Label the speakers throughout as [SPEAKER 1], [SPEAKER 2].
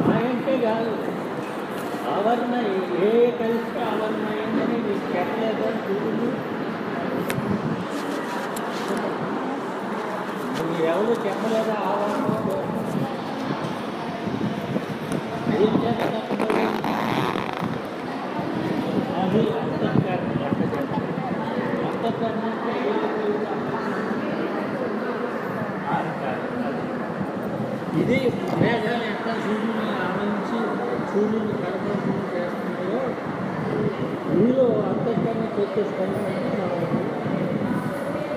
[SPEAKER 1] మాయంటే కాదు ఆవరణ ఏ కలిస్తే ఆవరణ అయిందని నీకు చెప్పలేదా చూడు నువ్వు ఎవరు చెప్పలేదా ఆవరణ అది చేస్తున్నారు అది అంతఃకరణ అంతఃకరణ అంటే ఇది మేఘాలు ఎట్లా సూర్యుని ఆవరించి సూర్యుని కడపడం చేస్తున్నాయో మీలో అంతఃకరణ చేసేస్తాను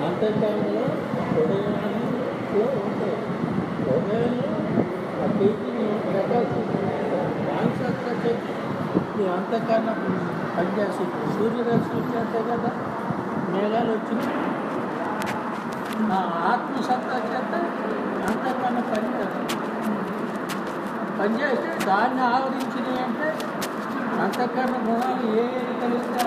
[SPEAKER 1] అంతఃకరణలో హృదయంలో ఉంటాయి. హృదయంలో ఆ చేతిని ప్రకాశిస్తుంది మానసత్వ శక్తి ఈ అంతఃకరణ పనిచేస్తుంది సూర్యరశ్మి వచ్చేస్తే కదా మేఘాలు వచ్చినాయి ఆ ఆత్మసత్తా చేత అంతకన్నా పని పనిచేస్తే దాన్ని ఆవరించినవి అంటే అంతకన్నా గుణాలు ఏ ఏది కలిగితే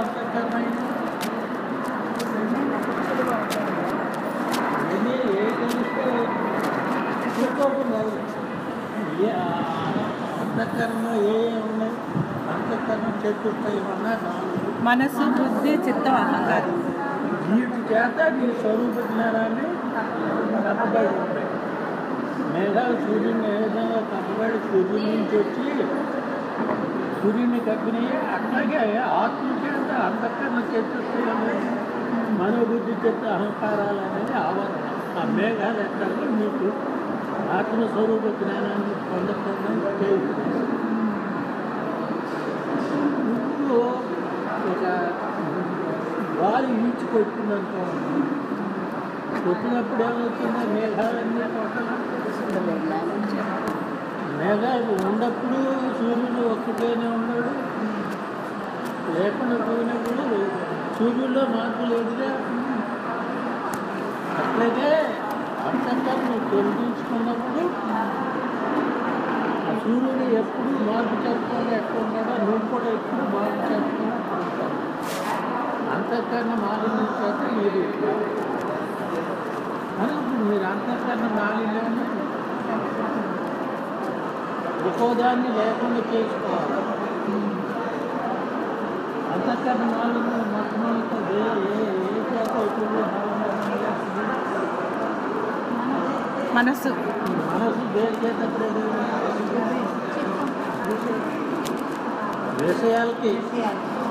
[SPEAKER 1] అన్నీ ఏ కలిస్తే చూసుకోకుండా ఏ అంతకరణలో ఏ ఉన్నాయి అంతకరణం చతుర్థం
[SPEAKER 2] మనసు బుద్ధి చిత్తం అహంకారం.
[SPEAKER 1] వీటి చేత నీ స్వరూప జ్ఞానాన్ని కప్పబడి ఉంటాయి మేఘాలు సూర్యుని ఏ విధంగా కప్పబడి సూర్యుని నుంచి వచ్చి సూర్యుని కప్పినాయి అట్లాగే ఆత్మ చేత అంతఃకరణ చేస్తున్నాయి మనోబుద్ధి చేత అహంకారాలు అనేది ఆవరణ ఆ మేఘాలు ఎట్లా మీకు ఆత్మస్వరూప జ్ఞానాన్ని పొందకుండా చేస్తుంది ఇప్పుడు ఒక గాలి ఈడ్చి కొట్టిందనుకో కొట్టినప్పుడు ఏమవుతుందో మేఘాలన్నీ పక్కన మేఘాలు ఉన్నప్పుడు సూర్యుడు ఒక్కటేనే ఉన్నాడు. లేకుండా పోయినప్పుడు సూర్యుల్లో మార్పు లేదుగా. అట్లయితే అంతటా నువ్వు తొలగించుకున్నప్పుడు సూర్యుడు ఎప్పుడు మార్పు చెప్పుకొని ఎక్కడ ఉన్నాడో నువ్వు కూడా ఎప్పుడు మార్పు చేస్తాను అంతఃకరణ మాలిన్యం చేత మీరు అని ఇప్పుడు మీరు అంతఃకరణ మాలిన్యం ఒక్కోదాన్ని లేకుండా చేసుకోవాలి. అంతఃకరణ మాలిన్యం మొట్టమొదటి ఏ ఏ ఏ చేత ఎక్కువగా మాలిన్యం చేస్తుంది?
[SPEAKER 2] మనసు
[SPEAKER 1] మనసు విషయాలకి.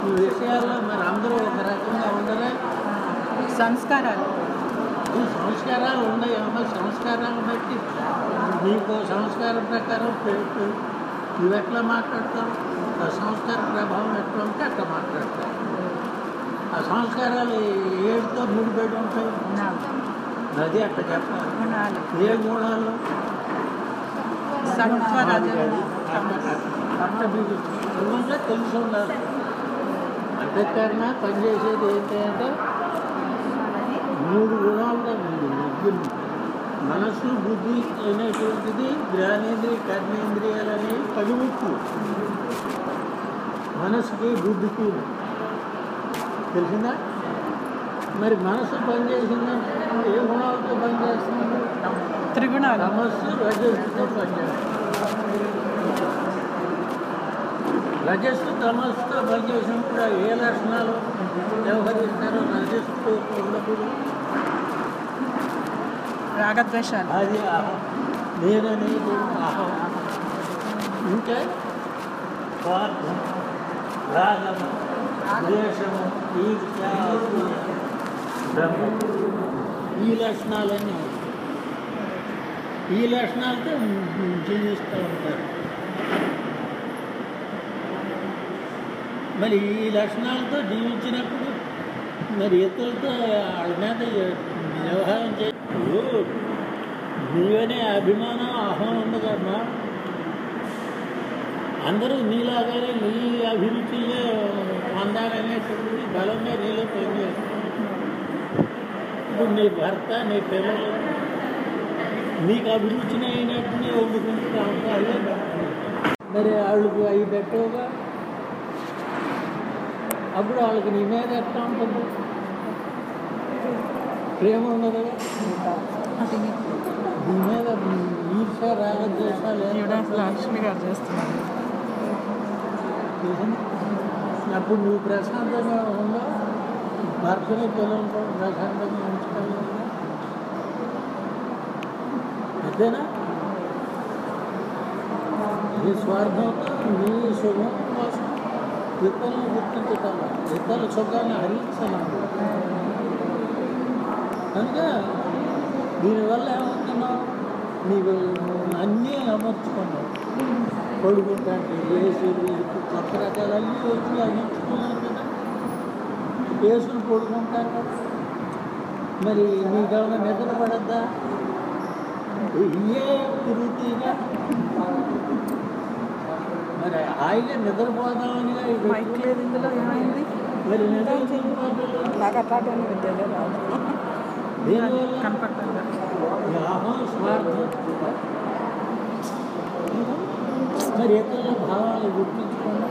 [SPEAKER 1] ఈ విషయాల్లో మరి అందరూ ఒక రకంగా ఉండరే
[SPEAKER 2] సంస్కారాలు.
[SPEAKER 1] ఈ సంస్కారాలు ఉన్నాయి అమ్మ సంస్కారాలు బట్టి నీకు సంస్కారం ప్రకారం పె- పె- నువ్వు ఎట్లా మాట్లాడతావు ఆ సంస్కార ప్రభావం ఎట్లా ఉంటే అట్లా మాట్లాడతావు ఆ సంస్కారాలు ఏడుతో ముడిపెట్టి ఉంటాయి అది అట్లా చెప్పాలి
[SPEAKER 2] గుణాలు
[SPEAKER 1] ఏ గుణాలు
[SPEAKER 2] సత్వ రజ
[SPEAKER 1] అట్ట మీకు సులభంగా తెలిసి ఉండాలి అంతఃకరణ పనిచేసేది ఏంటంటే మూడు గుణాలుగా ఉంది బుద్ధి మనసు బుద్ధి అనేటువంటిది జ్ఞానేంద్రియ కర్మేంద్రియాలు అనేవి పనిముట్లు మనసుకి బుద్ధికి తెలిసిందా? మరి మనసు పనిచేసిందంటే ఏ గుణాలతో పనిచేస్తుంది?
[SPEAKER 2] త్రిగుణాలు.
[SPEAKER 1] తమస్సు రజస్సుతో పనిచేస్తుంది. రజస్సు తమస్సుతో పనిచేసినప్పుడు ఏ లక్షణాలు వ్యవహరిస్తారో రజస్సుతో ఉన్నప్పుడు
[SPEAKER 2] రాగద్వేషాలు.
[SPEAKER 1] అది నేననేది అహం ఇంకా స్వార్థం రాగము ద్వేషము ఈర్ష్య భ్రమ. ఈ లక్షణాలన్నీ ఈ లక్షణాలతో జీవిస్తూ ఉంటారు. మరి ఈ లక్షణాలతో జీవించినప్పుడు మరి ఇతరులతో వాళ్ళ మీద వ్యవహారం చే నీవనే అభిమానం అహం ఉండదమ్మా అందరూ నీలాగానే నీ అభిరుచియే అందాలనేటువంటి బలంగా నీలో పనిచేస్తుంది ఇప్పుడు నీ భర్త నీ పిల్లలు నీకు అభిరుచిని అయినట్టుని వండుకుంటూ ఉంటారు మరి వాళ్ళకు అవి పెట్టవుగా? అప్పుడు వాళ్ళకి నీ మీద ఎట్లా ఉంటుంది? ప్రేమ ఉండదు దీని మీద ఈర్ష రాగద్వేషాలు ఏం
[SPEAKER 2] ఈవిడ లక్ష్మి గారు చేస్తున్నారు
[SPEAKER 1] తెలిసింది? అప్పుడు నువ్వు ప్రశాంతంగా ఉందా భర్తని పిల్లలతో ప్రశాంతంగా ఉంచుకోవాలి అంతేనా నీ స్వార్థంతో నీ శుభం కోసం ఇతరులను గుర్తించటం ఇతరుల సుఖాన్ని హరించడం కనుక దీనివల్ల ఏమవుతున్నావు? నీకు అన్నీ అమర్చుకున్నావు. పడుకుంటాంటే ఏసీలు కొత్త రకాలు అన్నీ వచ్చి అందించుకున్నాను కదా? ఏసులు పడుకుంటాను మరి నీకేమైనా నిద్ర పడద్దా? ఇయే తిరుగుతీగా మరి హాయిగా నిద్రపోదామని
[SPEAKER 2] మైక్ లేదు ఇందులో ఏమైంది?
[SPEAKER 1] మరి నిద్ర
[SPEAKER 2] నాకు అట్లాంటి విద్యలో రాదు
[SPEAKER 1] దీనివల్ల
[SPEAKER 2] కనపడుతుందా
[SPEAKER 1] లాభం స్వార్థం మరి ఇతరుల భావాలు గుర్తించుకుని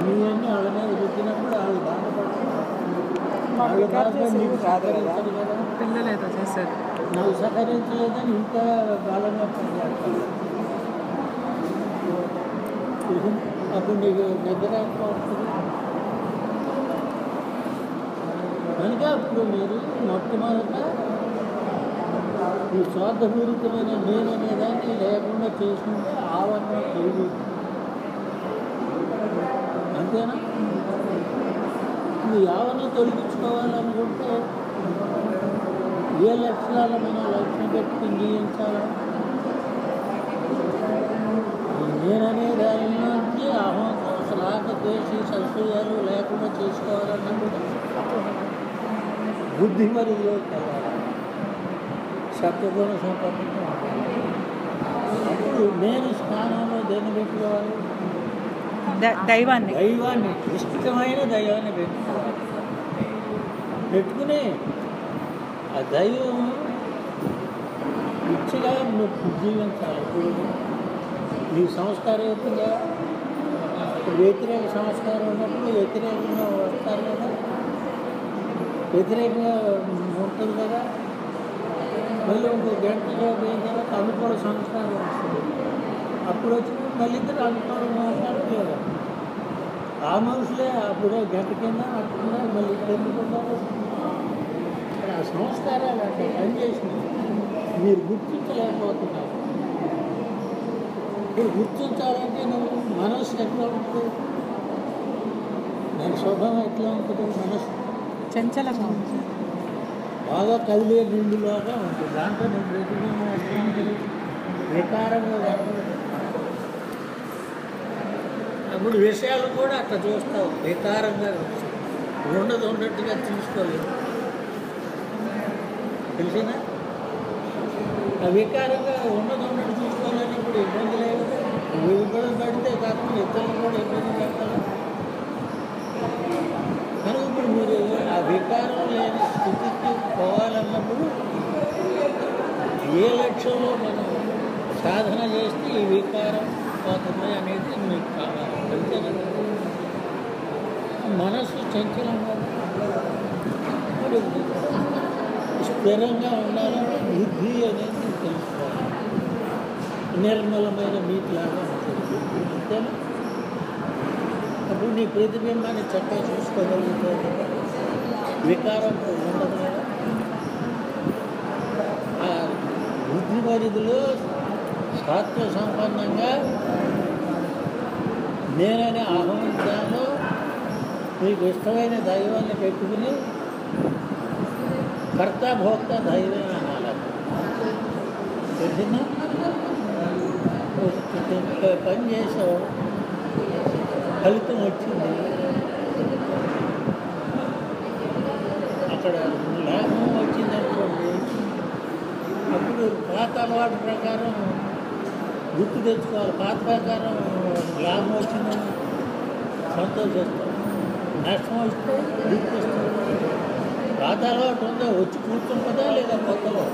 [SPEAKER 1] నీ అన్ని వాళ్ళ మీద రుద్దినప్పుడు వాళ్ళు బాధపడతారు వాళ్ళు బాధపడి నీకు సహకరించరు కదా
[SPEAKER 2] పిల్లలు ఏదో చేశారు
[SPEAKER 1] నువ్వు సహకరించలేదని ఇంకా బలంగా పనిచేస్తాను అప్పుడు నీకు నిద్ర వస్తుంది కనుక అప్పుడు మీరు మొట్టమొదట ఈ స్వార్థపూరితమైన నేను అనేదాన్ని లేకుండా చేసుకుంటే ఆవరణ తెలియదు. అంతేనా? ఈ ఆవరణ తొలగించుకోవాలనుకుంటే ఏ లక్షణాల మీద లక్ష్యం పెట్టుకుని జీవించాలా నేననే దాని నుంచి అహం రాక ద్వేషి సంశయాలు లేకుండా చేసుకోవాలన్నా కూడా వెళ్ళాలి సత్వగుణ ఉండాలి అప్పుడు నేను స్థానంలో దేన్ని పెట్టుకోవాలి?
[SPEAKER 2] దైవాన్ని.
[SPEAKER 1] దైవాన్ని ఇష్టమైన దైవాన్ని పెట్టుకోవాలి. పెట్టుకుని ఆ దైవం ఇచ్చగా నువ్వు జీవించాలి. ఇప్పుడు నీ సంస్కారయుతంగా వ్యతిరేక సంస్కారం ఉన్నప్పుడు వ్యతిరేకంగా వస్తారు కదా. వ్యతిరేకంగా ఉంటుంది కదా మళ్ళీ ఇంకో గంటలో పోయిన తర్వాత అనుకూల సంస్కారం వస్తుంది. అప్పుడు వచ్చి మళ్ళీ ఇద్దరు అనుకూలం మాట్లాడుతున్నారు ఆ మనుషులే అప్పుడే గంట కింద అట్టుకున్నా మళ్ళీ ఇక్కడ ఎందుకుంటారు ఆ సంస్కారాలు అట్లా పనిచేసినాయి మీరు గుర్తించలేకపోతున్నారు. మీరు గుర్తించాలంటే నువ్వు మనసు ఎట్లా ఉంటుంది? దాని స్వభావం ఎట్లా ఉంటుంది? మనసు
[SPEAKER 2] చంచలంగా ఉంది.
[SPEAKER 1] బాగా కదిలే నిండులాగా ఉంటుంది. దాంట్లో నేను ప్రతిబింబం ఎట్లా వికారంగా అప్పుడు విషయాలు కూడా అట్లా చూస్తావు. వికారంగా ఉండదు ఉన్నట్టుగా తీసుకోలేదు తెలిసిందా? ఆ వికారంగా ఉన్నది ఉన్నట్టు చూసుకోవాలన్నప్పుడు ఇబ్బంది లేదు. ఇబ్బంది పడితే కాకుండా ఇతరులు కూడా ఇబ్బంది పెడతారు కనుక ఇప్పుడు మీరు ఆ వికారం లేని స్థితికి పోవాలన్నప్పుడు ఏ లక్ష్యంలో మనం సాధన చేస్తే ఈ వికారం పోతుంది అనేది మీకు కావాలి. మనసు చంచలంగా ఇప్పుడు స్థిరంగా ఉండాలంటే బుద్ధి అనేది తెలుసుకోవాలి. నిర్మలమైన నీటిలాగా ఉంటుంది. అంతేనా? అప్పుడు నీ ప్రతిబింబాన్ని చక్కగా చూసుకోగలుగుతుంది వికారం వృద్ధి పరిధులు బుద్ధి పరిధిలో సాత్వ సంపన్నంగా నేననే ఆహ్వానించాను మీకు ఇష్టమైన దైవాన్ని పెట్టుకుని కర్త భోక్త దైవం అనాలి తెలిసిందా పని చేసావు ఫలితం వచ్చింది అక్కడ లాభం వచ్చింది అనుకోండి అప్పుడు పాత అలవాటు ప్రకారం గుర్తు తెచ్చుకోవాలి. పాత ప్రకారం లాభం వచ్చిందని సంతోషిస్తాం. నష్టం వస్తే దుఃఖిస్తాం పాత అలవాటు ఉందా? వచ్చి కూర్చుంటుందా లేదా కొత్తలో?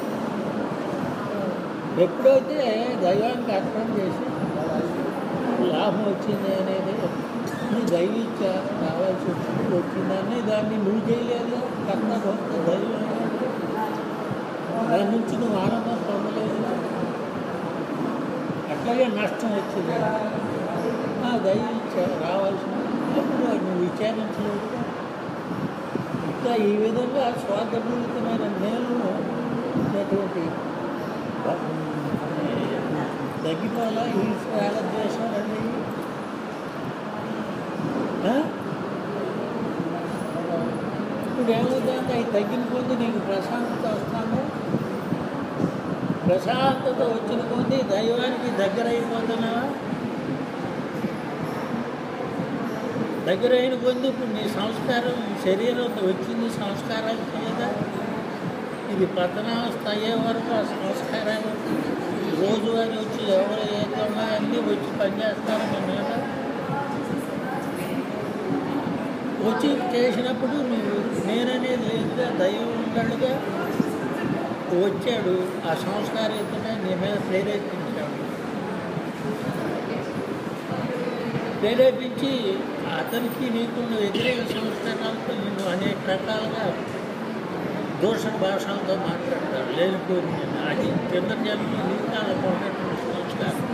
[SPEAKER 1] ఎప్పుడైతే దైవానికి అర్పణ చేసి లాభం వచ్చింది అనేది నీ దైవిత్య రావాల్సి వచ్చింది వచ్చిందని దాన్ని నువ్వు చేయలేదు కర్త భక్త దైవం. దాని నుంచి నువ్వు ఆనందం పొందలేదు అట్లాగే నష్టం వచ్చింది. ఆ దయ్యం రావాల్సిన అప్పుడు విచారించలేదు. ఇంకా ఈ విధంగా స్వార్థపూరితమైన నేను ఉన్నటువంటి తగ్గిపోవాల? ఈ రాగద్వేషాలన్నీ ఇప్పుడు ఏమవుతుంది అవి తగ్గిన కొద్ది నీకు ప్రశాంతత వస్తాను ప్రశాంతత వచ్చిన కొద్ది దైవానికి దగ్గర అయిపోతున్నావా దగ్గర అయిన కొద్ది ఇప్పుడు నీ సంస్కారం శరీరం వచ్చింది సంస్కారాలు చేయదా ఇది పతనావస్థ అయ్యే వరకు ఆ సంస్కారాలు రోజువారి వచ్చి ఎవరు ఏదన్నా అన్నీ వచ్చి పనిచేస్తారు మీ మీద. వచ్చి చేసినప్పుడు నువ్వు నేననేది లేదుగా దైవం ఉండడుగా వచ్చాడు. ఆ సంస్కారయుతమే నీ మీద ప్రేరేపించాడు. ప్రేరేపించి అతనికి నీకున్న వ్యతిరేక సంస్కారాలతో నిన్ను అనేక రకాలుగా దోష భాషలతో మాట్లాడతాడు. లేనిపోయి అది కింద జన్మ నీకాలకు ఉన్నటువంటి సంస్కారం.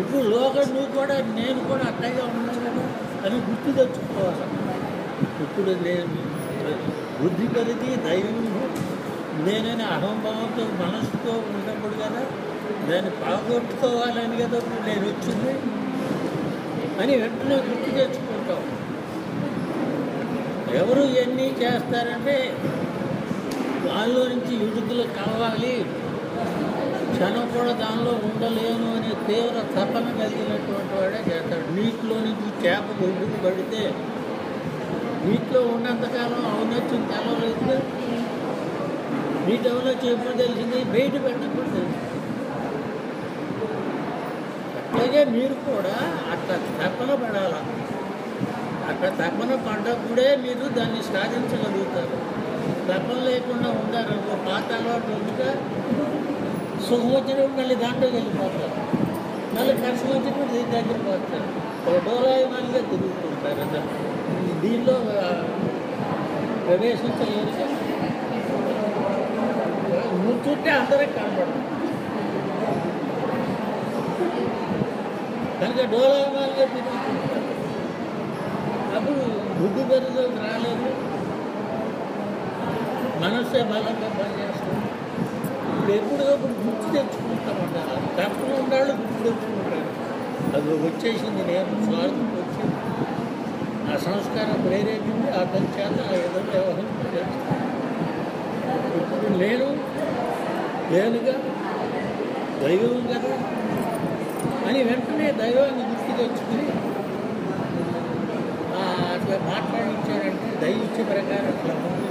[SPEAKER 1] ఇప్పుడు లోకం నువ్వు కూడా నేను కూడా అట్టగా ఉన్నాను కదా అని గుర్తు తెచ్చుకోవాలి. ఇప్పుడు నేను బుద్ధి పరిధి దైవం నేనని అహంభావంతో మనసుతో ఉన్నప్పుడు కదా దాన్ని పాగొట్టుకోవాలని కదా ఇప్పుడు నేను వచ్చింది అని వెంటనే గుర్తు తెచ్చుకుంటాం ఎవరు ఇవన్నీ చేస్తారంటే దానిలో నుంచి విడుదల కావాలి క్షణం కూడా దానిలో ఉండలేను అనే తీవ్ర తపన కలిగినటువంటి వాడే చేస్తాడు నీటిలో నుంచి చేప ఒడ్డుకు పడితే నీటిలో ఉన్నంతకాలం ఔన్నత్యం తెలవలేదు నీటి ఔన్నత్యం ఎప్పుడు తెలిసింది బయట పెట్టినప్పుడు తెలిసింది. అట్లాగే మీరు కూడా అట్లా తప్పన పడాలి? అట్లా తపన పడ్డప్పుడే మీరు దాన్ని సాధించగలుగుతారు. తపన లేకుండా ఉండారనుకో పాత అలవాటు ఉందిగా సుఖం వచ్చినప్పుడు మళ్ళీ దాంట్లోకి వెళ్ళిపోతారు. మళ్ళీ కష్టం వచ్చినప్పుడు దీని పోతారు వస్తారు. ఒక డోలాయమానిగా తిరుగుతుంటారు అందరూ. దీనిలో ప్రవేశించలేదు నువ్వు చూస్తే అందరికి కనపడదు. కనుక డోలాయమానిగా తిరుగుతుంటారు అప్పుడు బుద్ధి పెరుగుదలకు రాలేదు. మనసే బలంగా పనిచేస్తుంది. ఇప్పుడు ఎప్పటికప్పుడు గుర్తు తెచ్చుకుంటామంటారు. తప్పని ఉండాలి గుర్తు తెచ్చుకుంటారు. అది వచ్చేసింది నేను స్వార్థం. వచ్చింది ఆ సంస్కారం ప్రేరేపింది అతని చేత ఆ విధంగా వ్యవహరింపజేస్తాను ఇప్పుడు నేను నేనుగా దైవం కదా అని వెంటనే దైవాన్ని గుర్తు తెచ్చుకుని ఆ, అట్లా మాట్లాడించారంటే దైవిత్య ప్రకారం అట్లా ఉంది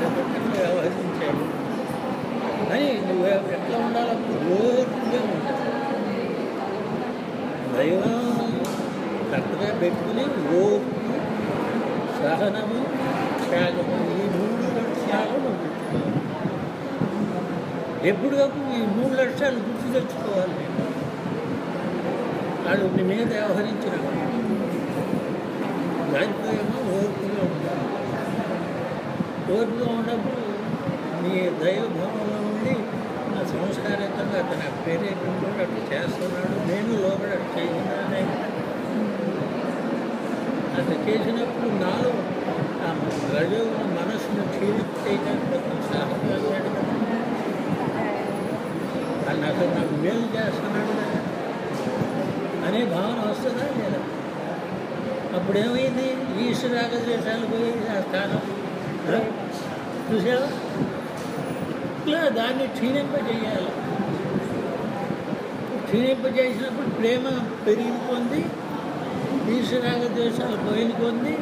[SPEAKER 1] అట్లా వ్యవహరించాడు అని నువ్వు ఎట్లా ఉండాలప్పుడు ఓర్పుగా ఉండాలి దైవం కరెక్ట్గా పెట్టుకుని ఓర్పు సహనము త్యాగము ఈ మూడు లక్ష్యాలు నువ్వు ఈ మూడు లక్ష్యాలు గుర్తు తెచ్చుకోవాలి వాళ్ళు నీ మీద వ్యవహరించినప్పుడు దాంట్లో ఏమో ఓర్పులో ఉండాలి ఓర్పులో ఉన్నప్పుడు మీ దైవభావంలో ఉండి నా సంస్కారయుతంగా అతను ప్రేరేపించాడు అట్లా చేస్తున్నాడు నేను లోపల అట్లా అట్లా చేసినప్పుడు నాలో ఆ రజో మనసును క్షీణింపు చేయడానికి అతను కదా అని అతను నాకు మేలు చేస్తున్నాడు అనే భావన వస్తుందా లేదా అప్పుడు ఏమైంది ఈశ్వరాగ దేశాలు పోయి ఆ స్థానం ఆ? చూసావా ఇట్లా దాన్ని క్షీణింపజేయాలి క్షీణింపజేసినప్పుడు ప్రేమ పెరిగిపోంది ఈశ్వరాగ దేశాలు పోయిన కొంది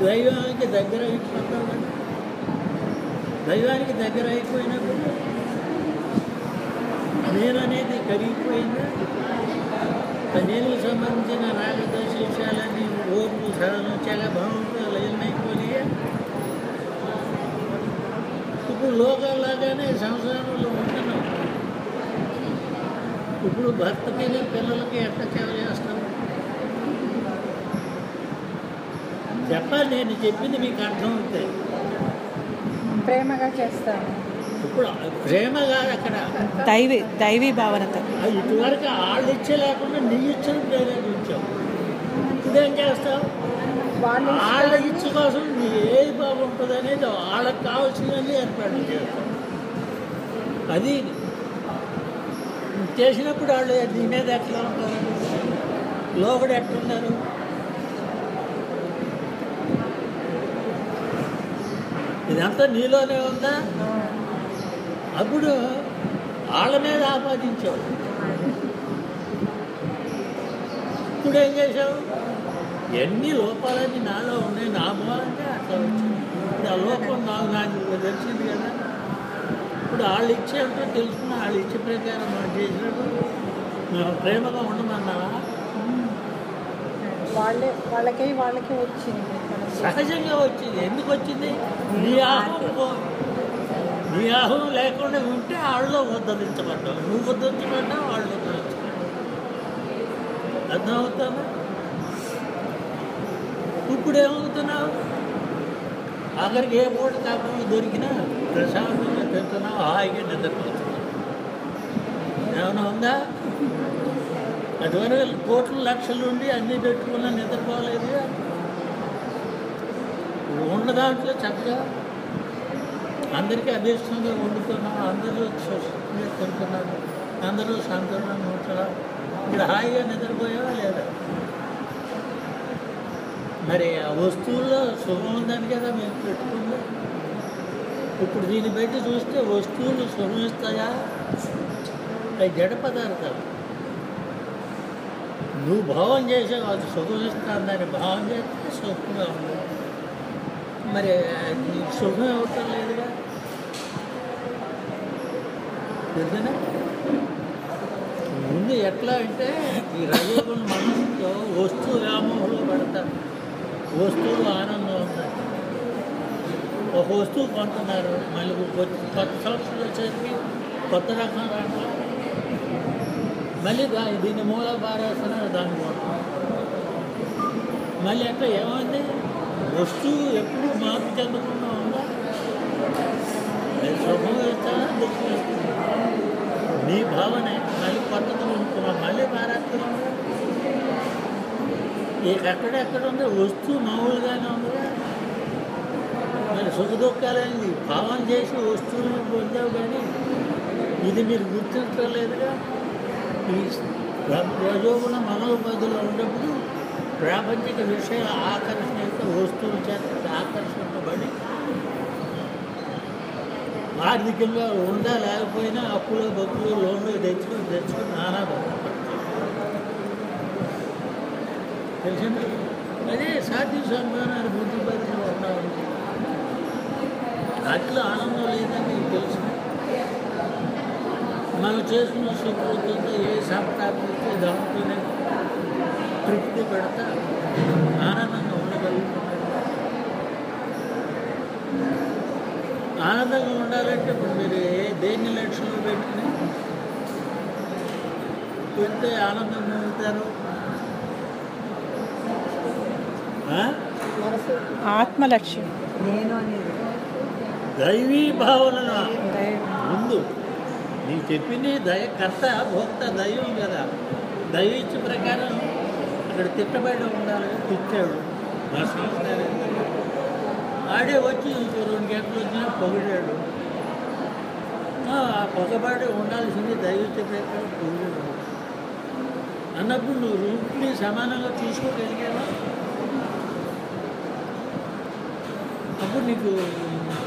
[SPEAKER 1] దైవానికి దగ్గర అయిపోతాం కదా. దైవానికి దగ్గర అయిపోయినప్పుడు నేననేది కరిగిపోయిందా? ఆ నేనుకు సంబంధించిన రాగదోష విషయాలన్నీ ఓర్పు సహనం చాలా భావంతో లయమైపోయి ఇప్పుడు లోకాల్లాగానే సంసారంలో ఉంటున్నాం ఇప్పుడు భర్తకి పిల్లలకి ఎట్లా సేవ చెప్పాలి నేను చెప్పింది మీకు అర్థం అవుతాయి
[SPEAKER 2] ప్రేమగా చేస్తాను.
[SPEAKER 1] ఇప్పుడు ప్రేమ కాదు అక్కడ
[SPEAKER 2] దైవీ దైవీ భావనతో.
[SPEAKER 1] ఇటువరకు వాళ్ళు ఇచ్చే లేకుండా నీ ఇచ్చిన ప్రేరేపించావు ఇప్పుడేం చేస్తావు? వాళ్ళ ఇచ్చ కోసం నీ ఏది బాగుంటుంది అనేది వాళ్ళకి కావాల్సినవన్నీ ఏర్పాటు చేస్తాం అది చేసినప్పుడు వాళ్ళు నీ మీద ఎట్లా ఉంటారు? లోపల ఎట్లున్నారు? ఇదంతా నీలోనే ఉందా? అప్పుడు వాళ్ళ మీద ఆపాదించావు. ఇప్పుడు ఏం చేసావు ఎన్ని లోపాలని నాలో ఉన్నాయి నా మూలంగా అట్లా వచ్చింది. ఇప్పుడు ఆ లోపం నాకు నాకు తెలిసింది కదా. ఇప్పుడు వాళ్ళు ఇచ్చేటో తెలుసుకున్న వాళ్ళు ఇచ్చే ప్రకారం మనం చేసినప్పుడు మేము ప్రేమగా ఉండమన్నావా
[SPEAKER 3] వాళ్ళే వాళ్ళకే వాళ్ళకే వచ్చింది.
[SPEAKER 1] సహజంగా వచ్చింది. ఎందుకు వచ్చింది నీ ఆహం పో- నీ ఆహం లేకుండా ఉంటే వాళ్ళు ఉద్ధరించబడ్డావు నువ్వు ఉద్ధరించబడ్డావు వాళ్ళు ఉద్ధరించబడ్డావు అర్థమవుతామా ఇప్పుడు ఏమవుతున్నావు? ఆఖరికి ఏ పూట కాకుండా దొరికినా ప్రశాంతంగా తింటున్నావు హాయిగా నిద్రపోతున్నావు. ఏమైనా ఉందా? అటువరకు కోట్ల లక్షలు ఉండి అన్నీ పెట్టుకున్నా నిద్రపోలేదు ఉన్న దాంట్లో చక్కగా అందరికీ అభీష్టంగా వండుతున్నాం అందరూ స్వస్థంగా తింటున్నారు. అందరూ సంతోషంగా ఉంటున్నారు ఇప్పుడు హాయిగా నిద్రపోయావా లేదా? మరి ఆ వస్తువుల్లో సుఖం ఉందని కదా మేము పెట్టుకుంది ఇప్పుడు దీన్ని బట్టి చూస్తే వస్తువులు సుఖం ఇస్తాయా? అవి జడ పదార్థాలు. నువ్వు భావం చేసావు అది సుఖం ఇస్తాను భావం చేస్తే సుఖంగా ఉండదు మరి శుభం అవసరం లేదుగా ముందు ఎట్లా అంటే ఈ రజోగుణ మనసుతో వస్తువు వ్యామోహంలో పడతారు. వస్తువులు ఆనందం ఉంటారు ఒక వస్తువు కొంటున్నారు మళ్ళీ కొత్త కొత్త సంవత్సరం వచ్చేసరికి కొత్త రకం రావడం మళ్ళీ దాని దీన్ని మూల పారేస్తున్నారు దాన్ని కొంటున్నారు మళ్ళీ అట్లా ఏమైంది? వస్తువు ఎప్పుడు మార్పు చెందకుండా ఉందా? అది సుఖం ఇస్తానా దుఃఖం నీ భావనే మళ్ళీ కొత్తగా ఉంటున్నాం మళ్ళీ మారేస్తున్నాం ఇక ఎక్కడెక్కడ ఉంది? వస్తువు మామూలుగానే ఉందిగా మరి సుఖ దుఃఖాలైంది భావన చేసి వస్తువులను పొందావు కానీ ఇది మీరు గుర్తించలేదుగా ఈ రజోగుణ మనోపదిలో ఉన్నప్పుడు ప్రాపంచిక విషయాల ఆకర్షణ వస్తువుల చేత ఆకర్షింపబడి ఆర్థికంగా ఉందా లేకపోయినా అప్పులు బొక్కులు లోన్లు తెచ్చుకొని తెచ్చుకొని నానా తెలిసింది అదే సాధ్య సంతానాన్ని బుద్ధి పరిచయం ఉన్నావు అట్లా ఆనందం లేదని మీకు తెలుసు. మనం చేసుకున్న సుకృతంతో ఏ సంప్రాప్తిస్తే దాంతోనే తృప్తి పెడతా ఆనందంగా ఉండగలుగుతున్నాడు ఆనందంగా ఉండాలంటే ఇప్పుడు మీరు ఏ దేన్ని లక్ష్యంలో పెట్టుకుని పెడితే ఆనందంగా ఉంటారు ఆ?
[SPEAKER 3] మనసు
[SPEAKER 2] ఆత్మ లక్ష్యం
[SPEAKER 3] నేను అనేది.
[SPEAKER 1] దైవీ భావనను.
[SPEAKER 2] దైవ.
[SPEAKER 1] ముందు. నీకు చెప్పింది దయ కర్త భోక్త దైవం కదా. దైవ ఇచ్చే ప్రకారం అక్కడ తిట్టబడి ఉండాలి తిట్టాడు. ఆడే వచ్చి రెండు గంటలు వచ్చినా పొగిడాడు. ఆ పొగబడి ఉండాల్సింది దైవ ప్రకారం పొగిడాడు. అన్నప్పుడు నువ్వు రూట్ని సమానంగా తీసుకోగలిగావా? అప్పుడు నీకు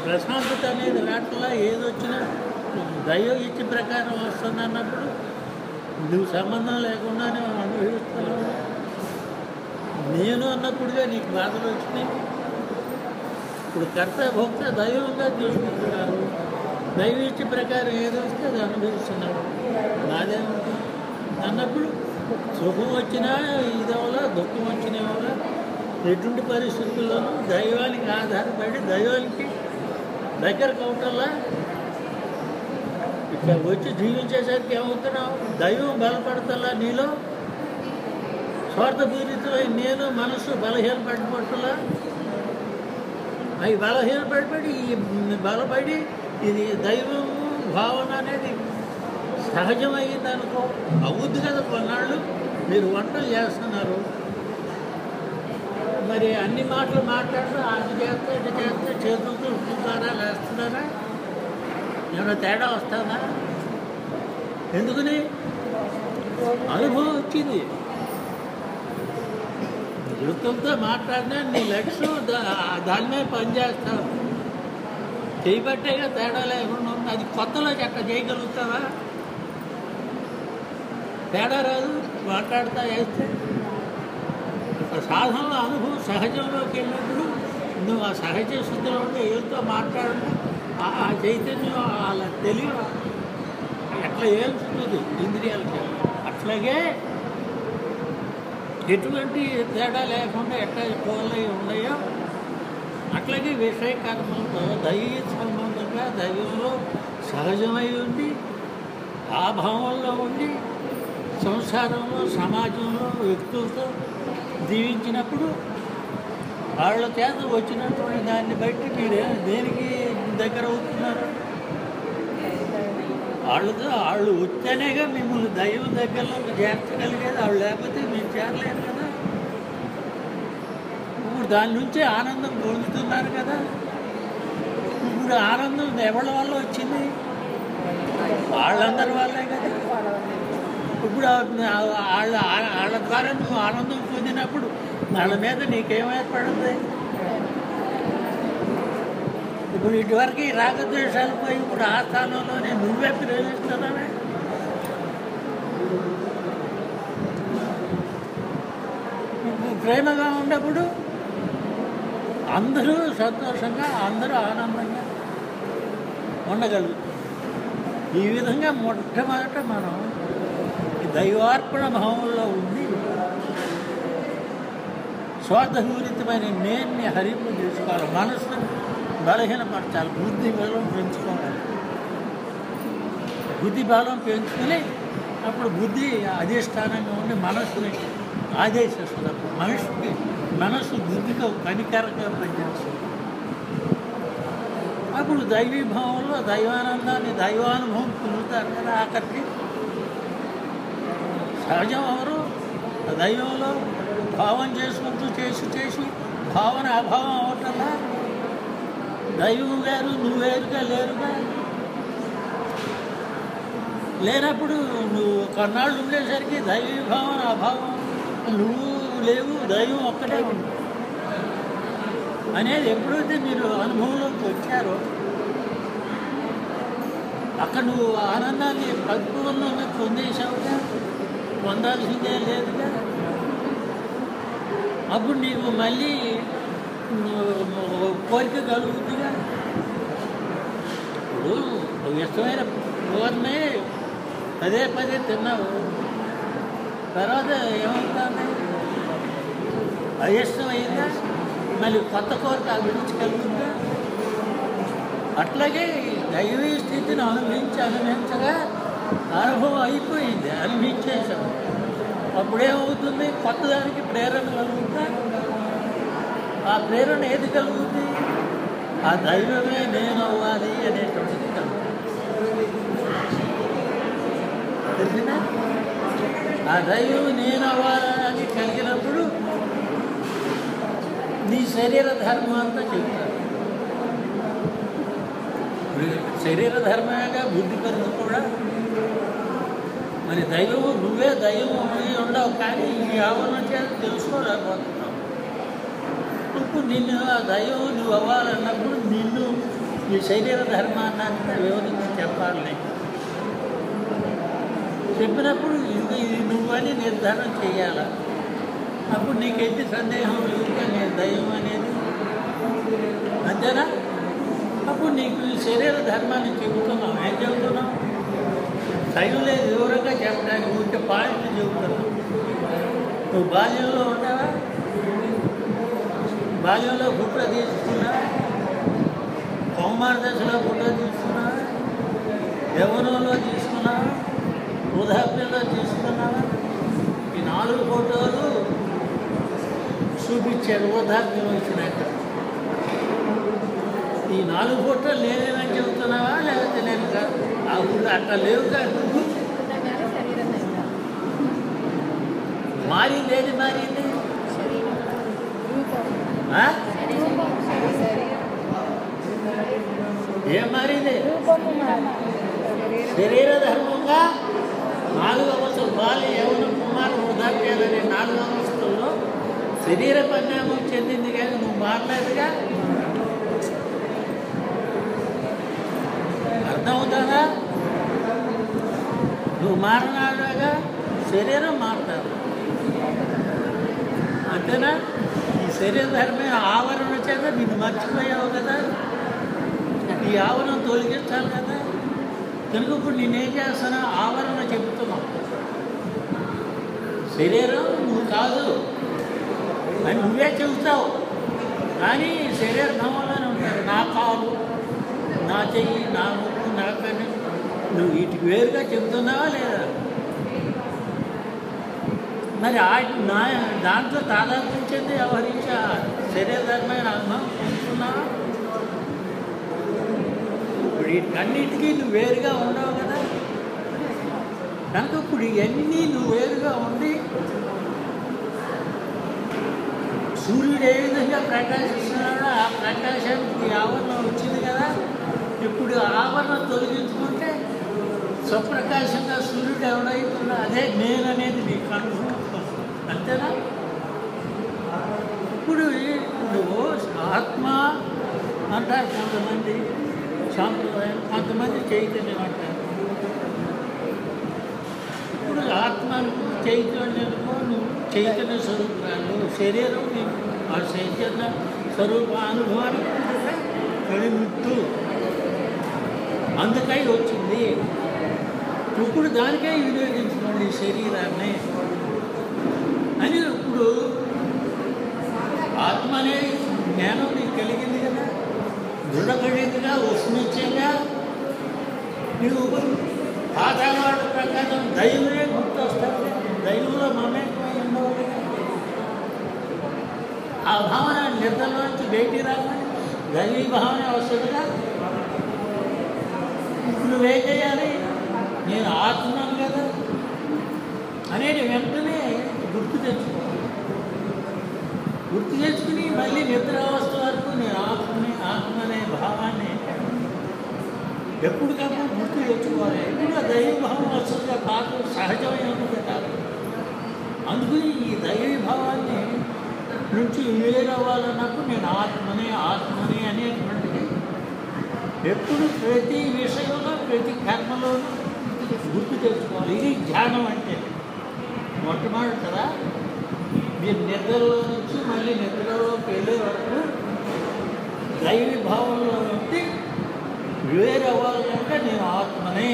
[SPEAKER 1] ప్రశాంతత అనేది రాట్లా ఏదొచ్చినా దయ ఇచ్చి ప్రకారం వస్తుంది అన్నప్పుడు నువ్వు సంబంధం లేకుండానే అనుభవిస్తున్నావు? నేను అన్నప్పుడుగా నీకు బాధలు వచ్చినాయి. ఇప్పుడు కర్త భోక్త దైవంగా చూసుకుంటున్నారు దైవం ఇచ్చి ప్రకారం ఏది వస్తే అది అనుభవిస్తున్నాడు నాదేముంటుంది అన్నప్పుడు సుఖం వచ్చినా ఇదవలా దుఃఖం వచ్చినా వల్ల ఎటువంటి పరిస్థితుల్లోనూ దైవానికి ఆధారపడి దైవానికి దగ్గర కావటంలా ఇట్లా వచ్చి జీవించేసరికి ఏమవుతున్నావు? దైవం బలపడతలా నీలో? స్వార్థపూరితమై నేను మనసు బలహీనపడిపోవటంలా అవి బలహీన పడిపడి ఈ బలపడి ఇది దైవం భావన అనేది సహజమైంది అనుకో అవుద్ది కదా కొన్నాళ్ళు. మీరు వంటలు చేస్తున్నారు. మరి అన్ని మాటలు మాట్లాడుతూ అది చేస్తే ఇది చేస్తే చేతులతో ఉంటున్నారా లేస్తున్నారా? ఏమైనా తేడా వస్తుందా? ఎందుకని? అనుభవం వచ్చింది. వృత్తులతో మాట్లాడినా నీ లక్ష్యం దాని మీద పనిచేస్తావు. చేయబట్టేగా తేడా లేకుండా ఉంది. అది కొత్తలో చెక్క చేయగలుగుతావా? తేడా రాదు మాట్లాడుతా వేస్తే. ఒక సాధనలో అనుభవం సహజంలోకి వెళ్ళినప్పుడు నువ్వు ఆ సహజ స్థితిలో ఉండి ఏదో మాట్లాడినా ఆ- చైతన్యం అలా తెలియ ఎట్లా ఏల్చుతుంది ఇంద్రియాలకి. అట్లాగే ఎటువంటి తేడా లేకుండా ఎట్లా పోలై ఉన్నాయో అట్లాగే విషయ కర్మలతో దైవ సంబంధంగా దైవంలో సహజమై ఉండి ఆ భావంలో ఉండి సంసారంలో సమాజంలో వ్యక్తులతో జీవించినప్పుడు వాళ్ళ చేత వచ్చినటువంటి దాన్ని బట్టి మీరు దేనికి దగ్గర అవుతున్నారు? వాళ్ళతో వాళ్ళు వస్తేనేగా మిమ్మల్ని దైవం దగ్గరలోకి చేర్చగలిగేది వాళ్ళు లేకపోతే చేరలేరు కదా. ఇప్పుడు దాని నుంచి ఆనందం పొందుతున్నారు కదా. ఇప్పుడు ఆనందం ఎవరి వల్ల వచ్చింది? వాళ్ళందరి వల్లే కదా. ఇప్పుడు వాళ్ళ వాళ్ళ ద్వారా నువ్వు ఆనందం పొందినప్పుడు వాళ్ళ మీద నీకేం ఏర్పడుతుంది ఇప్పుడు ఇటువరకు రాగద్వేషాలు పోయి ఇప్పుడు ఆ స్థానంలోనే నువ్వే ప్రేమిస్తున్నావే ఇప్పుడు ప్రేమగా ఉన్నప్పుడు అందరూ సంతోషంగా అందరూ ఆనందంగా ఉండగలుగుతారు ఈ విధంగా మొట్టమొదట మనం ఈ దైవార్పణ భావంలో ఉండి స్వార్థపూరితమైన నేన్ని హరింపు చేసుకోవాలి. మనసును బలహీనపరచాలి. బుద్ధి బలం పెంచుకోవాలి. బుద్ధి బలం పెంచుకుని అప్పుడు బుద్ధి అధిష్టానంగా ఉండి మనస్సుని ఆదేశిస్తుంది. మనిషికి మనస్సు బుద్ధితో కనికరంగా పనిచేస్తుంది. అప్పుడు దైవీభావంలో దైవానందాన్ని దైవానుభవం పొందుతారు కదా ఆఖరికి. సహజం ఎవరు? దైవంలో భావం చేసుకుంటూ చేసి చేసి భావన అభావం అవటంలా దైవం వేరు నువ్వు వేరుగా లేరుగా? లేనప్పుడు నువ్వు కొన్నాళ్ళు ఉండేసరికి దైవీభావన అభావం నువ్వు లేవు దైవం ఒక్కటే ఉంది. అనేది ఎప్పుడైతే మీరు అనుభవంలోకి వచ్చారో అక్కడ నువ్వు ఆనందాన్ని పరిపూర్ణంగా పొందేశావుగా పొందాల్సిందే లేదుగా? అప్పుడు నీకు మళ్ళీ కోరిక కలుగుతుందిగా ఇప్పుడు ఇష్టమైన కూరనే పదే పదే తిన్నావు. తర్వాత ఏమవుతుంది అయిష్టం అయిందా మళ్ళీ కొత్త కోరిక అభివృద్ధి కలుగుతుందా అట్లాగే దైవీ స్థితిని అనుభవించి అనుభవించగా అనుభవం అయిపోయింది అనుభవించేసాం అప్పుడేమవుతుంది? కొత్త దానికి ప్రేరణ కలుగుతా ఆ ప్రేరణ ఏది కలుగుతుంది ఆ దైవమే నేను అవ్వాలి అనేటువంటిది కలుగుతుంది తెలిసిందా? ఆ దైవం నేను అవ్వాలని కలిగినప్పుడు నీ శరీర ధర్మం అంతా చెప్తారు శరీర ధర్మంగా బుద్ధి పరిధి కూడా మరి దైవము నువ్వే దైవం ఉండవు కానీ ఈ ఆవరణ చేత తెలుసుకోలేకపోతున్నావు ఇప్పుడు నిన్ను ఆ దైవం నువ్వు అవ్వాలన్నప్పుడు నిన్ను నీ శరీర ధర్మాన్ని వివరించి చెప్పాలి నీకు. చెప్పినప్పుడు ఇది ఇది నువ్వని నిర్ధారణ చేయాలి? అప్పుడు నీకు ఎట్టి సందేహం లేదు నేను దైవం అనేది? అంతేనా? అప్పుడు నీకు శరీర ధర్మాన్ని చెబుతున్నావు ఏం చెబుతున్నావు లేదు వివరంగా చెప్పడానికి ఉంటే పాయింట్లు చెబుతున్నాం నువ్వు బాల్యంలో ఉన్నావా? బాల్యంలో గుట్ర తీసుకున్నావా కౌమార దశలో గుట్ర తీసుకున్నావా యవనంలో తీసుకున్నావా? వృద్ధాప్యంలో చూసుకున్నావా? ఈ నాలుగు ఫోటోలు చూపించారు వృద్ధాప్యం వచ్చినాక ఈ నాలుగు ఫోటోలు లేదని చెబుతున్నావా? లేకపోతే నేను కాదు ఊళ్ళో అట్లా లేవు కాదు మారింది ఏది మారింది? ఏం మారింది? శరీర ధర్మంగా? నాలుగు ఎవరు బాల్య యవన కుమార వృద్ధాప్యాలనే నాలుగు అవస్థల్లో శరీర పరిణామం చెందింది కానీ నువ్వు మారలేదుగా? అర్థమవుతుందా? నువ్వు మారనాడుగా శరీరం మారుతారు. అంతేనా? ఈ శరీరధర్మే ఆవరణ చేత నిన్ను మర్చిపోయావు కదా? ఈ ఆవరణ తొలగించాలి కదా? తెలుగు ఇప్పుడు నేనేం చేస్తానో ఆవరణ చెప్పు శరీరం నువ్వు కాదు. అని నువ్వే చెబుతావు. కానీ శరీర భావంలోనే ఉంటారు. నా కాలు నా చెయ్యి నా ముక్కు నా కన్ను. నువ్వు వీటికి వేరుగా చెబుతున్నావా లేదా? మరి ఆ నా దాంట్లో తాదాపించింది వ్యవహరించా శరీరధర్మైన శరీర ధర్మైన అనుభవం పొందుతున్నావా ఇప్పుడు వీటికన్నిటికీ నువ్వు వేరుగా ఉండవు. కనుక ఇప్పుడు ఇవన్నీ నువ్వు వేరుగా ఉండి సూర్యుడు ఏ విధంగా ప్రకాశిస్తున్నాడో ఆ ప్రకాశానికి ఆవరణ వచ్చింది కదా. ఇప్పుడు ఆవరణ తొలగించుకుంటే స్వప్రకాశంగా సూర్యుడు ఎవడైతున్నా అదే నేను అనేది నీకు అనుభవం అంతేనా? ఇప్పుడు నువ్వు ఆత్మ అంటారు కొంతమంది సాంప్రదాయం కొంతమంది చైతన్యం అంటారు ఇప్పుడు ఆత్మ చైతన్యము చైతన్య స్వరూపాలు. శరీరం ఆ చైతన్య స్వరూప అనుభవాన్ని కలిమిట్టు అందుకై వచ్చింది. ఇప్పుడు దానికై వినియోగించుకోండి శరీరాన్ని. అని ఇప్పుడు ఆత్మ అనే జ్ఞానం నీకు కలిగింది కదా. దృఢపడిందిగా ఉష్ణించంగా నువ్వు పాఠాల ప్రకారం దైవమే గుర్తొస్తావు దైవంలో మమేకమై ఉండవు. ఆ భావన నిద్రలోంచి బయటికి రావాలి దైవీ భావన వస్తుందిగా. నువ్వేం చేయాలి? నేను ఆడుతున్నాను కదా అనేది వెంటనే గుర్తు తెచ్చుకో గుర్తు తెచ్చుకుని మళ్ళీ నిద్ర అవస్థ వరకు నేను ఆత్మని ఆత్మ అనే భావాన్ని ఎప్పటికప్పుడు గుర్తు తెచ్చుకోవాలి. ఎప్పుడు దైవ భావం వస్తుంది పాత్ర సహజమైనది కాదు. అందుకని ఈ దైవీ భావాన్ని నుంచి వేరవ్వాలన్నప్పుడు నేను ఆత్మనే ఆత్మనే అనేటువంటిది ఎప్పుడు ప్రతి విషయంలో ప్రతి కర్మలోనూ గుర్తు తెచ్చుకోవాలి. ఇది ధ్యానం అంటే. మొట్టమొదటి కదా మీరు నిద్రలో నుంచి మళ్ళీ నిద్రలోకి వెళ్ళే వరకు దైవ భావంలో నుండి వేరవ్వాలంటే నేను ఆత్మనే.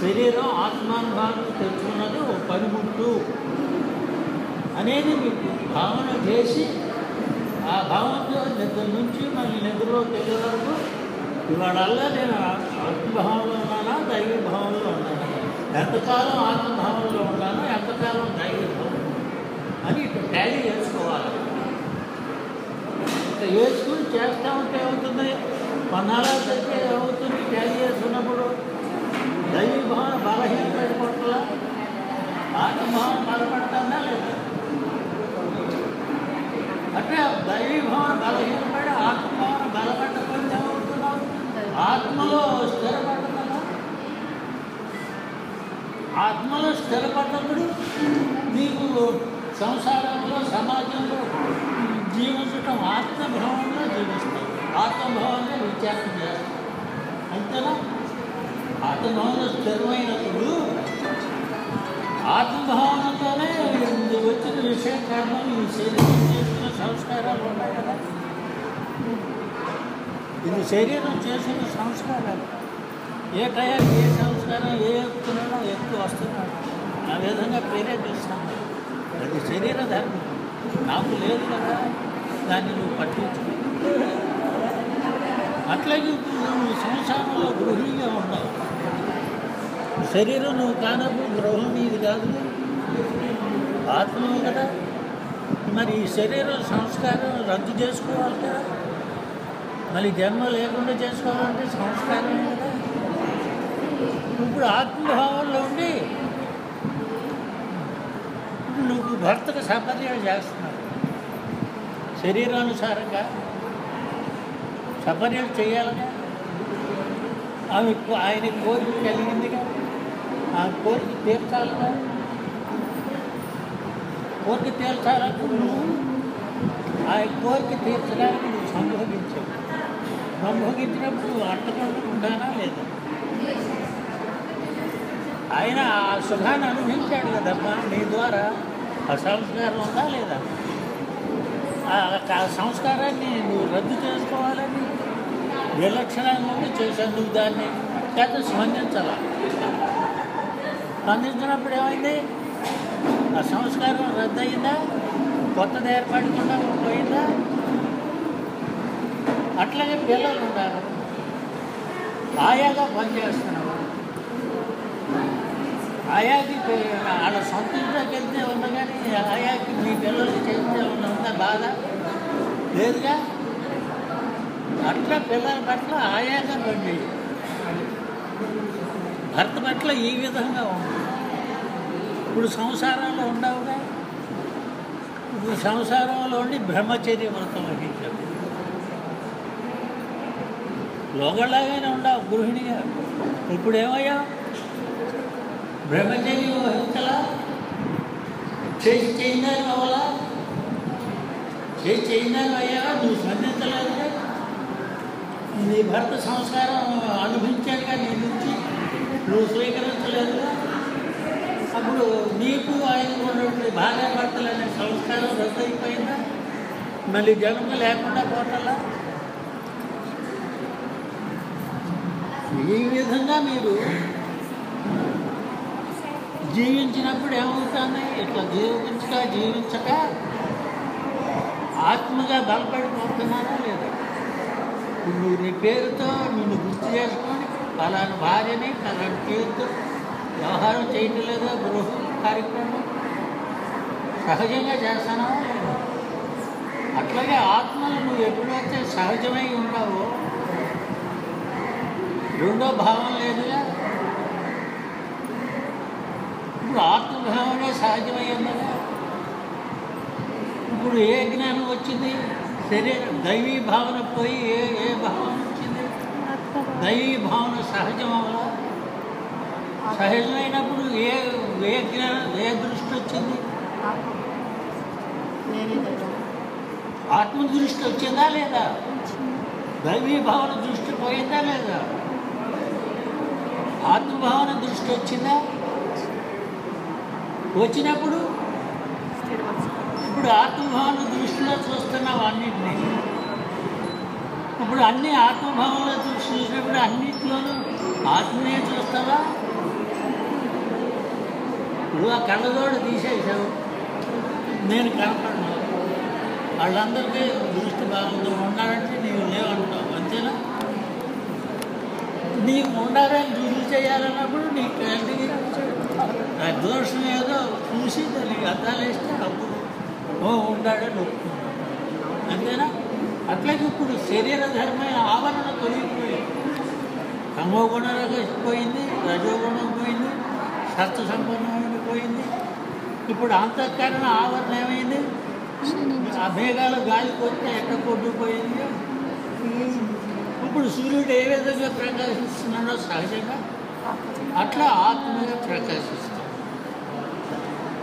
[SPEAKER 1] శరీరం ఆత్మానుభావం తెచ్చుకున్నది ఒక పనిముట్టు. అనేది మీకు భావన చేసి ఆ భావంతో నిద్ర నుంచి మళ్ళీ నిద్రలో తెలియ వరకు ఇవాళల్లా నేను ఆత్మభావంలో ఉన్నానా? దైవ భావంలో ఉన్నానా? ఎంతకాలం ఆత్మభావంలో ఉన్నాను? ఎంతకాలం దైవ భావం అని ఇటు టాలీ చేసుకోవాలి. ఇట్లా వేసుకుని చేస్తూ ఉంటే ఏమవుతుంది? పన్నాలా తగ్గే ఏమవుతుంది? టాలీ చేసుకున్నప్పుడు దైవ భావన బలహీనపడిపోట్ల ఆత్మభావం బలపడుతుందా లేదా? అంటే దైవ భావన బలహీనపడి ఆత్మభావన బలపడకపోతే ఏమవుతున్నావు ఆత్మలో స్థిరపడ్డదా ఆత్మలో స్థిరపడ్డప్పుడు నీకు సంసారంలో సమాజంలో జీవించటం ఆత్మభావంలో జీవిస్తావు. ఆత్మభావంలో విచారణ చేస్తావు. అంతేనా? ఆత్మభావంలో స్థిరమైనప్పుడు ఆత్మభావనతోనే వచ్చిన విషయ కారణం ఈ శరీరం సంస్కారాలు ఉన్నాయి కదా. ఇది శరీరం చేసిన సంస్కారాలు. ఏ టయానికి ఏ సంస్కారం ఏ ఎక్కుతున్నాడో ఎక్కువ వస్తున్నాడు? ఆ విధంగా ప్రేరేపిస్తాను అది శరీర ధర్మం. నాకు లేదు కదా దాన్ని నువ్వు పట్టించుకో. అట్లాగే ఇప్పుడు నువ్వు సంసారంలో గృహిణిగా ఉండవు శరీరం నువ్వు కానప్పుడు గృహం ఇది కాదు. ఆత్మ కదా. మరి ఈ శరీరం సంస్కారం రద్దు చేసుకోవాలి కదా మళ్ళీ జన్మ లేకుండా చేసుకోవాలంటే సంస్కారం కదా? ఇప్పుడు ఆత్మభావంలో ఉండి నువ్వు భర్తకు సపర్యాలు చేస్తున్నావు. శరీరానుసారంగా సపర్యాలు చేయాలిగా ఆమె ఆయన కోరిక కలిగిందిగా? ఆ కోరిక తీర్చాలిగా కోరిక తీర్చాలన్నప్పుడు నువ్వు ఆ కోరిక తీర్చడానికి నువ్వు సంభోగించావు. సంభోగించినప్పుడు నువ్వు అట్టకుండా లేదా? ఆయన ఆ సుఖాన్ని అనుభవించాడు కదమ్మా. నీ ద్వారా ఆ సంస్కారం ఉందా లేదా? ఆ సంస్కారాన్ని నువ్వు రద్దు చేసుకోవాలని విలక్షణంగా చేశాను నువ్వు దాన్ని. కాదు స్పందించాల? స్పందించినప్పుడు ఏమైంది? ఆ సంస్కారం రద్దయిందా? కొత్తది ఏర్పడకుండా పోయిందా? అట్లాగే పిల్లలు ఉన్నారు ఆయాగా పనిచేస్తున్నారు ఆయాకి వాళ్ళ సొంత ఇంట్లోకి వెళ్తే ఉంది కానీ ఆయాకి మీ పిల్లలకి చెప్తే ఉన్న బాధ లేదుగా? అట్లా పిల్లల పట్ల ఆయాగా పండి భర్త పట్ల ఈ విధంగా ఉంది ఇప్పుడు సంసారంలో ఉండవుగా ఇప్పుడు సంసారంలో ఉండి బ్రహ్మచర్య వ్రతం వహించావు లోగలాగానే ఉండవు గృహిణిగా. ఇప్పుడు ఏమయ్యా బ్రహ్మచర్యం వహించలా? చేసి చేయిందని అవ్వాలా చేసి చేయిందని అయ్యాక నువ్వు స్పందించలేదుగా నీ భర్త సంస్కారం అనుభవించాడుగా నీ నుంచి నువ్వు స్వీకరించలేదుగా? అప్పుడు నీకు ఆయన ఉన్నటువంటి భార్యాభర్తలు అనే సంస్కారం రద్దయిపోయిందా? మళ్ళీ జన్మ లేకుండా పోటలా ఈ విధంగా మీరు జీవించినప్పుడు ఏమవుతుంది? ఇట్లా జీవించక జీవించక ఆత్మగా బలపడిపోతున్నారా లేదా? ఇప్పుడు నువ్వు నీ పేరుతో నిన్ను గుర్తు చేసుకొని పలానా భార్యని పలానా పేరుతో వ్యవహారం చేయటం లేదా గృహ కార్యక్రమం సహజంగా చేస్తానా లేదా అట్లాగే ఆత్మలు నువ్వు ఎప్పుడైతే సహజమై ఉన్నావో రెండో భావం లేదుగా ఇప్పుడు ఆత్మభావనే సహజమై ఉన్నదా ఇప్పుడు ఏ జ్ఞానం వచ్చింది శరీరం దైవీ భావన పోయి ఏ ఏ భావన వచ్చింది దైవీ భావన సహజం అవలా సహజమైనప్పుడు ఏ ఏ జ్ఞానం ఏ దృష్టి వచ్చింది ఆత్మ దృష్టి వచ్చిందా లేదా? దైవీభావన దృష్టి పోయిందా లేదా? ఆత్మభావన దృష్టి వచ్చిందా? వచ్చినప్పుడు? ఇప్పుడు ఆత్మభావన దృష్టిలో చూస్తున్నాం అన్నింటినీ. ఇప్పుడు అన్ని ఆత్మభావంలో దృష్టి చూసినప్పుడు అన్నింటిలోనూ ఆత్మనే చూస్తావా? నువ్వు ఆ కళ్ళతోడు తీసేసావు నేను కనపడను. వాళ్ళందరికీ దృష్టి బాగుంది. ఉండాలంటే నీవు లేవంటావు అంతేనా? నీకు ఉండాలని రుజువు చేయాలన్నప్పుడు నీ కంటికి ఆ దోషం ఏదో చూసి దానికి అద్దాలు వేస్తే అప్పుడు ఓ ఉండాడని ఒప్పుకున్నాడు అంతేనా? అట్లాగే ఇప్పుడు శరీర ధర్మైన ఆవరణ తొలగిపోయింది. తమోగుణం పోయింది రజోగుణం పోయింది సత్వ సంపన్నం పోయింది. ఇప్పుడు అంతఃకరణ ఆవరణ ఏమైంది? ఆ మేఘాలు గాలి కొట్టి ఎట్ట కొట్టుకుపోయింది ఇప్పుడు సూర్యుడు ఏ విధంగా ప్రకాశిస్తున్నాడో సహజంగా అట్లా ఆత్మగా ప్రకాశిస్తాడు.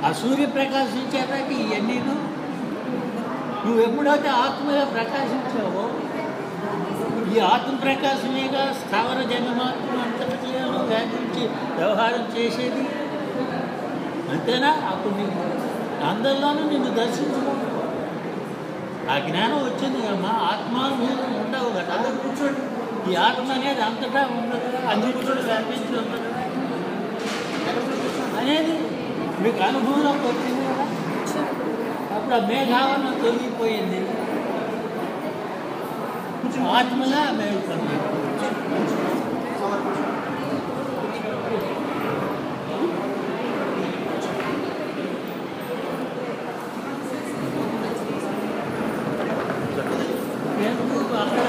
[SPEAKER 1] ఆ సూర్య ప్రకాశించేదానికి ఇవన్నీ నువ్వు? ఎప్పుడైతే ఆత్మగా ప్రకాశించావో ఈ ఆత్మ ప్రకాశమేగా స్థావర జన్మాత్మ అంతటిలో వ్యాపించి వ్యవహారం చేసేది? అంతేనా? అప్పుడు నీకు అందరిలోనూ నిన్ను దర్శించడం. ఆ జ్ఞానం వచ్చింది అమ్మా ఆత్మ మీరు ఉండవు కదా కూర్చోండి. ఈ ఆత్మ అనేది అంతటా ఉండదు వ్యాపించి ఉంది కదా. అనేది మీకు అనుభవంలోకి వచ్చింది కదా. అప్పుడు ఆ మేఘావరణ తొలగిపోయింది. ఆత్మగా మేల్కొంది ఎందుకు అక్కడ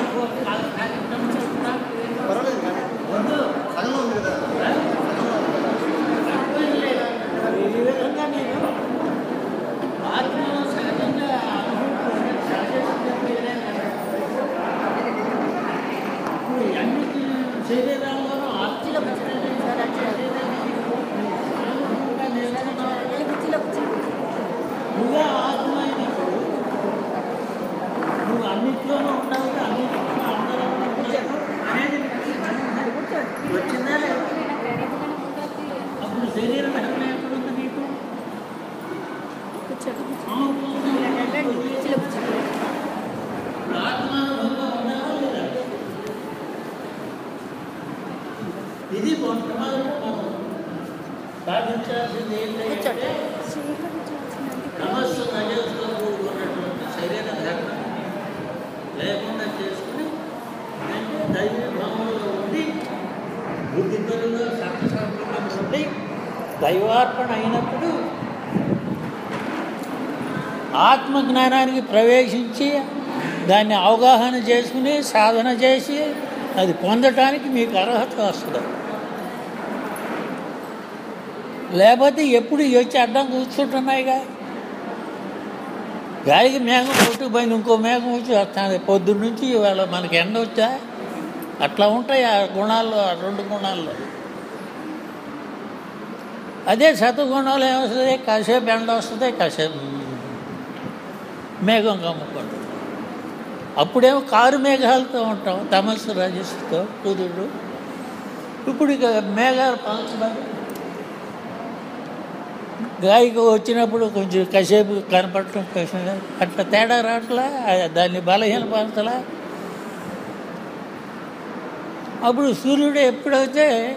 [SPEAKER 1] ఇది మొట్టమొదటి మనం సాధించాల్సింది ఏంటంటే తమస్సు రజస్సుతో కూడుకున్నటువంటి శరీర ధర్మం లేకుండా చేసుకుని అంటే దైవ భావంలో ఉండి బుద్ధిపరులో సత్సంపంలో ఉండి దైవార్పణ అయినప్పుడు జ్ఞానానికి ప్రవేశించి దాన్ని అవగాహన చేసుకుని సాధన చేసి అది పొందటానికి మీకు అర్హత వస్తుంది. లేకపోతే ఎప్పుడు వచ్చి అడ్డం కూర్చుంటున్నాయిగా గాలికి మేఘం కొట్టుకుపోయింది ఇంకో మేఘం వచ్చి వస్తుంది. పొద్దున్న నుంచి ఇవాళ మనకి ఎండ వచ్చా? అట్లా ఉంటాయి ఆ గుణాల్లో ఆ రెండు గుణాల్లో. అదే సత్వగుణాలు ఏమొస్తుంది కాసేపు ఎండ వస్తుంది కాసేపు మేఘం కమ్ముకుంటుంది అప్పుడేమో కారు మేఘాలతో ఉంటాం తమస్సు రజస్సుతో సూర్యుడు ఇప్పుడు ఇక మేఘాలు పలచబడి గాయకు వచ్చినప్పుడు కొంచెం కసేపు కనపడటం కష్టం. అట్లా తేడా రావట్లా? దాన్ని బలహీనపరచలా అప్పుడు సూర్యుడు ఎప్పుడైతే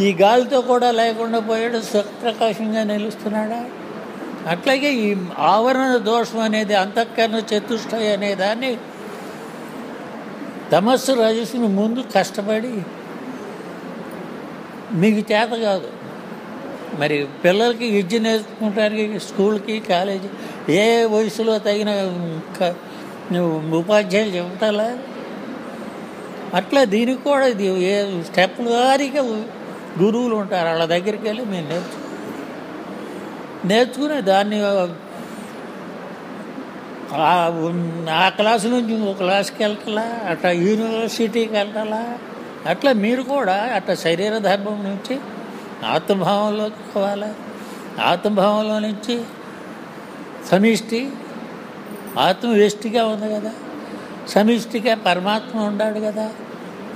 [SPEAKER 1] ఈ గాలితో కూడా లేకుండా పోయాడు ప్రకాశంగా నిలుస్తున్నాడా? అట్లాగే ఈ ఆవరణ దోషం అనేది అంతఃకరణ చతుష్టయ అనే దాన్ని తమస్సు రజస్సును ముందు కష్టపడి మీకు చేత కాదు. మరి పిల్లలకి విద్య నేర్చుకుంటానికి స్కూల్కి కాలేజీ ఏ వయసులో తగిన క- ఉపాధ్యాయులు చెబుతాలా అట్లా దీనికి కూడా ఇది ఏ స్టెప్పుల వారిగా గురువులు ఉంటారు. వాళ్ళ దగ్గరికి వెళ్ళి మేము నేర్చుకుంటాం నేర్చుకుని దాన్ని ఆ క్లాస్ క్లాసు నుంచి ఇంకో క్లాస్కి వెళ్ళాలా అట్లా యూనివర్సిటీకి వెళ్ళాలా అట్లా మీరు కూడా అట్లా శరీర ధర్మం నుంచి ఆత్మభావంలోకి పోవాలి ఆత్మభావంలో నుంచి సమిష్టి ఆత్మ వ్యష్టిగా ఉంది కదా. సమిష్టిగా పరమాత్మ ఉన్నాడు కదా.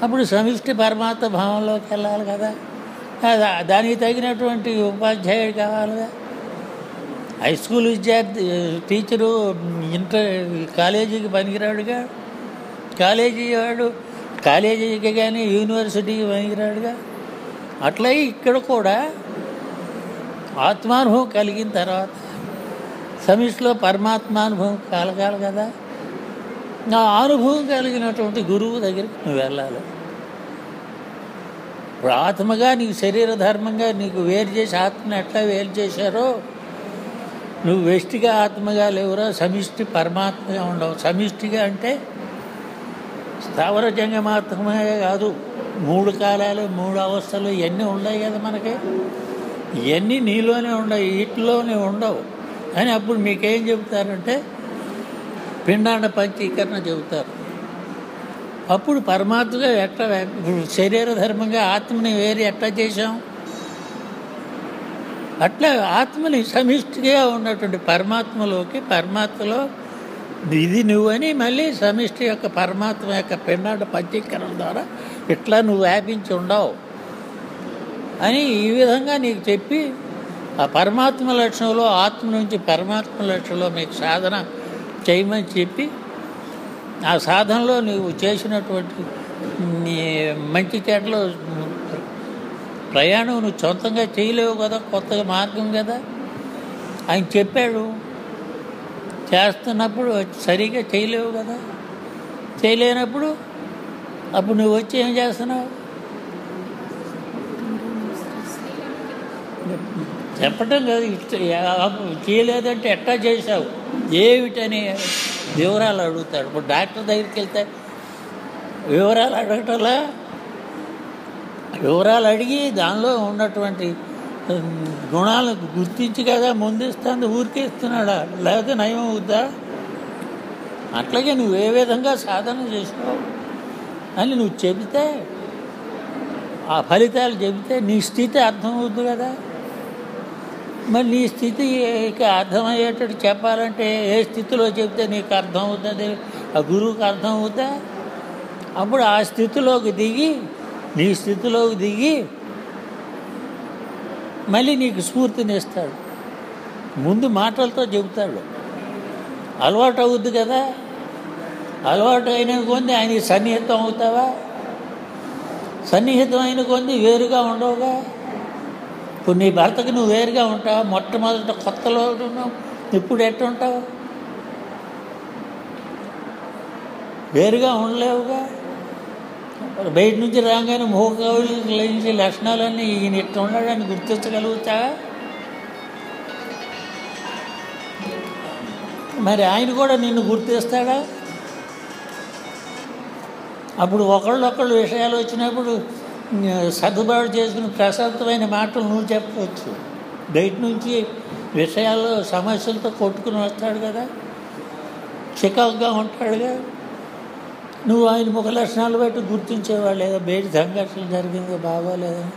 [SPEAKER 1] అప్పుడు సమిష్టి పరమాత్మ భావంలోకి వెళ్ళాలి కదా. దానికి తగినటువంటి ఉపాధ్యాయుడు కావాలిగా హై స్కూల్ విద్యార్థి టీచరు ఇంటర్ కాలేజీకి పనికిరాడుగా? కాలేజీ వాడు కాలేజీకి కానీ యూనివర్సిటీకి పనికిరాడుగా? అట్లా ఇక్కడ కూడా ఆత్మానుభవం కలిగిన తర్వాత సమిష్టిలో పరమాత్మానుభవం కలగాలి కదా? నా అనుభవం కలిగినటువంటి గురువు దగ్గరికి నువ్వు వెళ్ళాలి. ఇప్పుడు ఆత్మగా నీకు శరీర ధర్మంగా నీకు వేరు చేసి ఆత్మని ఎట్లా వేరు చేశారో నువ్వు వెష్టిగా ఆత్మగా లేవురా సమిష్టి పరమాత్మగా ఉండవు. సమిష్టిగా అంటే స్థావర జంగమాత్మమే కాదు మూడు కాలాలు మూడు అవస్థలు ఇవన్నీ ఉన్నాయి కదా మనకి? ఇవన్నీ నీలోనే ఉండవు వీటిలోనే ఉండవు. అని అప్పుడు మీకేం చెబుతారంటే పిండాండ పంచీకరణ చెబుతారు. అప్పుడు పరమాత్మగా ఎట్లా ఇప్పుడు శరీర ధర్మంగా ఆత్మని వేరు ఎట్లా చేశాం? అట్లా ఆత్మని సమిష్టిగా ఉన్నటువంటి పరమాత్మలోకి పరమాత్మలో ఇది నువ్వని మళ్ళీ సమిష్టి యొక్క పరమాత్మ యొక్క పిండాండ పంచీకరణ ద్వారా ఇట్లా నువ్వు వ్యాపించి ఉండవు అని ఈ విధంగా నీకు చెప్పి ఆ పరమాత్మ లక్షణంలో ఆత్మ నుంచి పరమాత్మ లక్షణంలో మీకు సాధన చేయమని చెప్పి ఆ సాధనలో నువ్వు చేసినటువంటి మంచి చెడ్లో ప్రయాణం నువ్వు సొంతంగా చేయలేవు కదా కొత్తగా మార్గం కదా. ఆయన చెప్పాడు చేస్తున్నప్పుడు సరిగా చేయలేవు కదా. చేయలేనప్పుడు అప్పుడు నువ్వు వచ్చి ఏం చేస్తున్నావు? చెప్పటం కాదు చేయలేదంటే ఎట్టా చేశావు? ఏమిటని వివరాలు అడుగుతాడు. ఇప్పుడు డాక్టర్ దగ్గరికి వెళ్తే వివరాలు అడగటంలా? వివరాలు అడిగి దానిలో ఉన్నటువంటి ఉమ్, గుణాలను గుర్తించి కదా ముందిస్తుంది ఊరికే ఇస్తున్నాడా లేకపోతే నయం అవుద్దా? అట్లాగే నువ్వు ఏ విధంగా సాధన చేసినావు అని నువ్వు చెబితే ఆ ఫలితాలు చెబితే నీ స్థితి అర్థమవుద్ది కదా? మరి నీ స్థితి అర్థమయ్యేటట్టు చెప్పాలంటే ఏ స్థితిలో చెప్తే నీకు అర్థం అవుతుంది ఆ గురువుకి అర్థం అవుతా అప్పుడు ఆ స్థితిలోకి దిగి నీ స్థితిలోకి దిగి మళ్ళీ నీకు స్ఫూర్తిని ఇస్తాడు ముందు మాటలతో చెబుతాడు. అలవాటు అవుద్ది కదా? అలవాటు అయిన కొంది ఆయనకి సన్నిహితం అవుతావా? సన్నిహితం అయిన కొంది వేరుగా ఉండవుగా? ఇప్పుడు నీ భర్తకు నువ్వు వేరుగా ఉంటావు? మొట్టమొదట కొత్తలో ఉన్నావు. ఇప్పుడు ఎట్టుంటావు వేరుగా ఉండలేవుగా? బయట నుంచి రాగానే మోకాలు లేచి లక్షణాలన్నీ ఈయన ఇట్లా ఉన్నాడని గుర్తించగలుగుతా? మరి ఆయన కూడా నిన్ను గుర్తిస్తాడా? అప్పుడు ఒకళ్ళొకళ్ళు విషయాలు వచ్చినప్పుడు సర్దుబాటు చేసుకుని ప్రశాంతమైన మాటలు నువ్వు చెప్పవచ్చు. బయట నుంచి విషయాలు సమస్యలతో కొట్టుకుని వస్తాడు కదా? చికాకుగా ఉంటాడుగా? నువ్వు ఆయన ముఖ లక్షణాలు బట్టి గుర్తించేవాళ్ళు లేదా? బయట సంఘర్షణ జరిగిందో? బాగోలేదని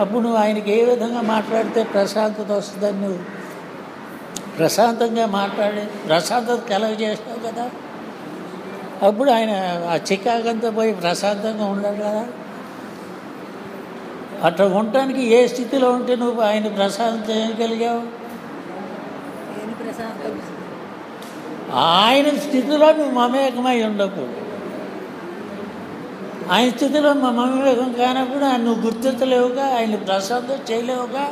[SPEAKER 1] అప్పుడు నువ్వు ఆయనకి ఏ విధంగా మాట్లాడితే ప్రశాంతత వస్తుందని నువ్వు ప్రశాంతంగా మాట్లాడి ప్రశాంతత కలగ చేసినావు కదా? అప్పుడు ఆయన ఆ చికాకంతా పోయి ప్రశాంతంగా ఉండాలి కదా? అట్లా ఉండటానికి ఏ స్థితిలో ఉంటే నువ్వు ఆయన ప్రశాంతం చేయగలిగావు ఆయన స్థితిలో నువ్వు మమేకమై ఉండకూడదు. ఆయన స్థితిలో మా మమేకం కానప్పుడు ఆయన నువ్వు గుర్తించలేవుగా ఆయన ప్రశాంతం చేయలేవుగా.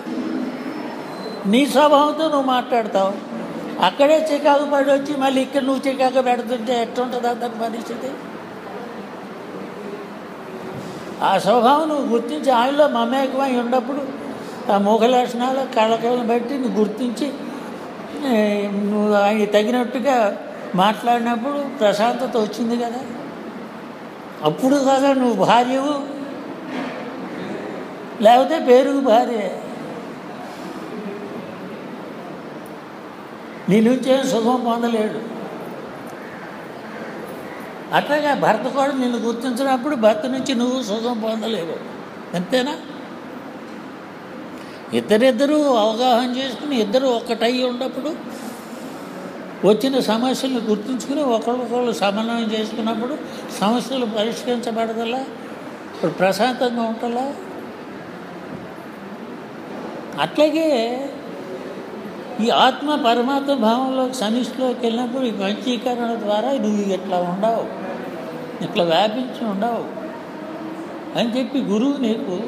[SPEAKER 1] నీ స్వభావంతో నువ్వు మాట్లాడతావు. అక్కడే చికాకు పడి వచ్చి మళ్ళీ ఇక్కడ నువ్వు చికాకు పెడుతుంటే ఎట్లుంటుంది అతని పరిస్థితి? ఆ స్వభావం నువ్వు గుర్తించి ఆయనలో మమేకమై ఉన్నప్పుడు ఆ ముఖ లక్షణాలు కళకళను బట్టి నువ్వు గుర్తించి నువ్వు ఆయన తగినట్టుగా మాట్లాడినప్పుడు ప్రశాంతత వచ్చింది కదా. అప్పుడు కదా నువ్వు భార్యవు? లేకపోతే పేరుకు భార్య? నీ నుంచి సుఖం పొందలేడు. అట్లాగా భర్త కూడా నిన్ను గుర్తించినప్పుడు భర్త నుంచి నువ్వు సుఖం పొందలేవు. అంతేనా? ఇద్దరిద్దరూ అవగాహన చేసుకుని ఇద్దరు ఒక్కటై ఉన్నప్పుడు వచ్చిన సమస్యలను గుర్తుంచుకుని ఒకరికొకరు సమన్వయం చేసుకున్నప్పుడు సమస్యలు పరిష్కరించబడదలా ఇప్పుడు ప్రశాంతంగా ఉంటలా? అట్లాగే ఈ ఆత్మ పరమాత్మ భావంలో సమిష్టిలోకి వెళ్ళినప్పుడు ఈ పంచీకరణ ద్వారా నువ్వు ఇట్లా ఉండవు. ఇట్లా వ్యాపించి ఉండవు. అని చెప్పి గురువు నీకు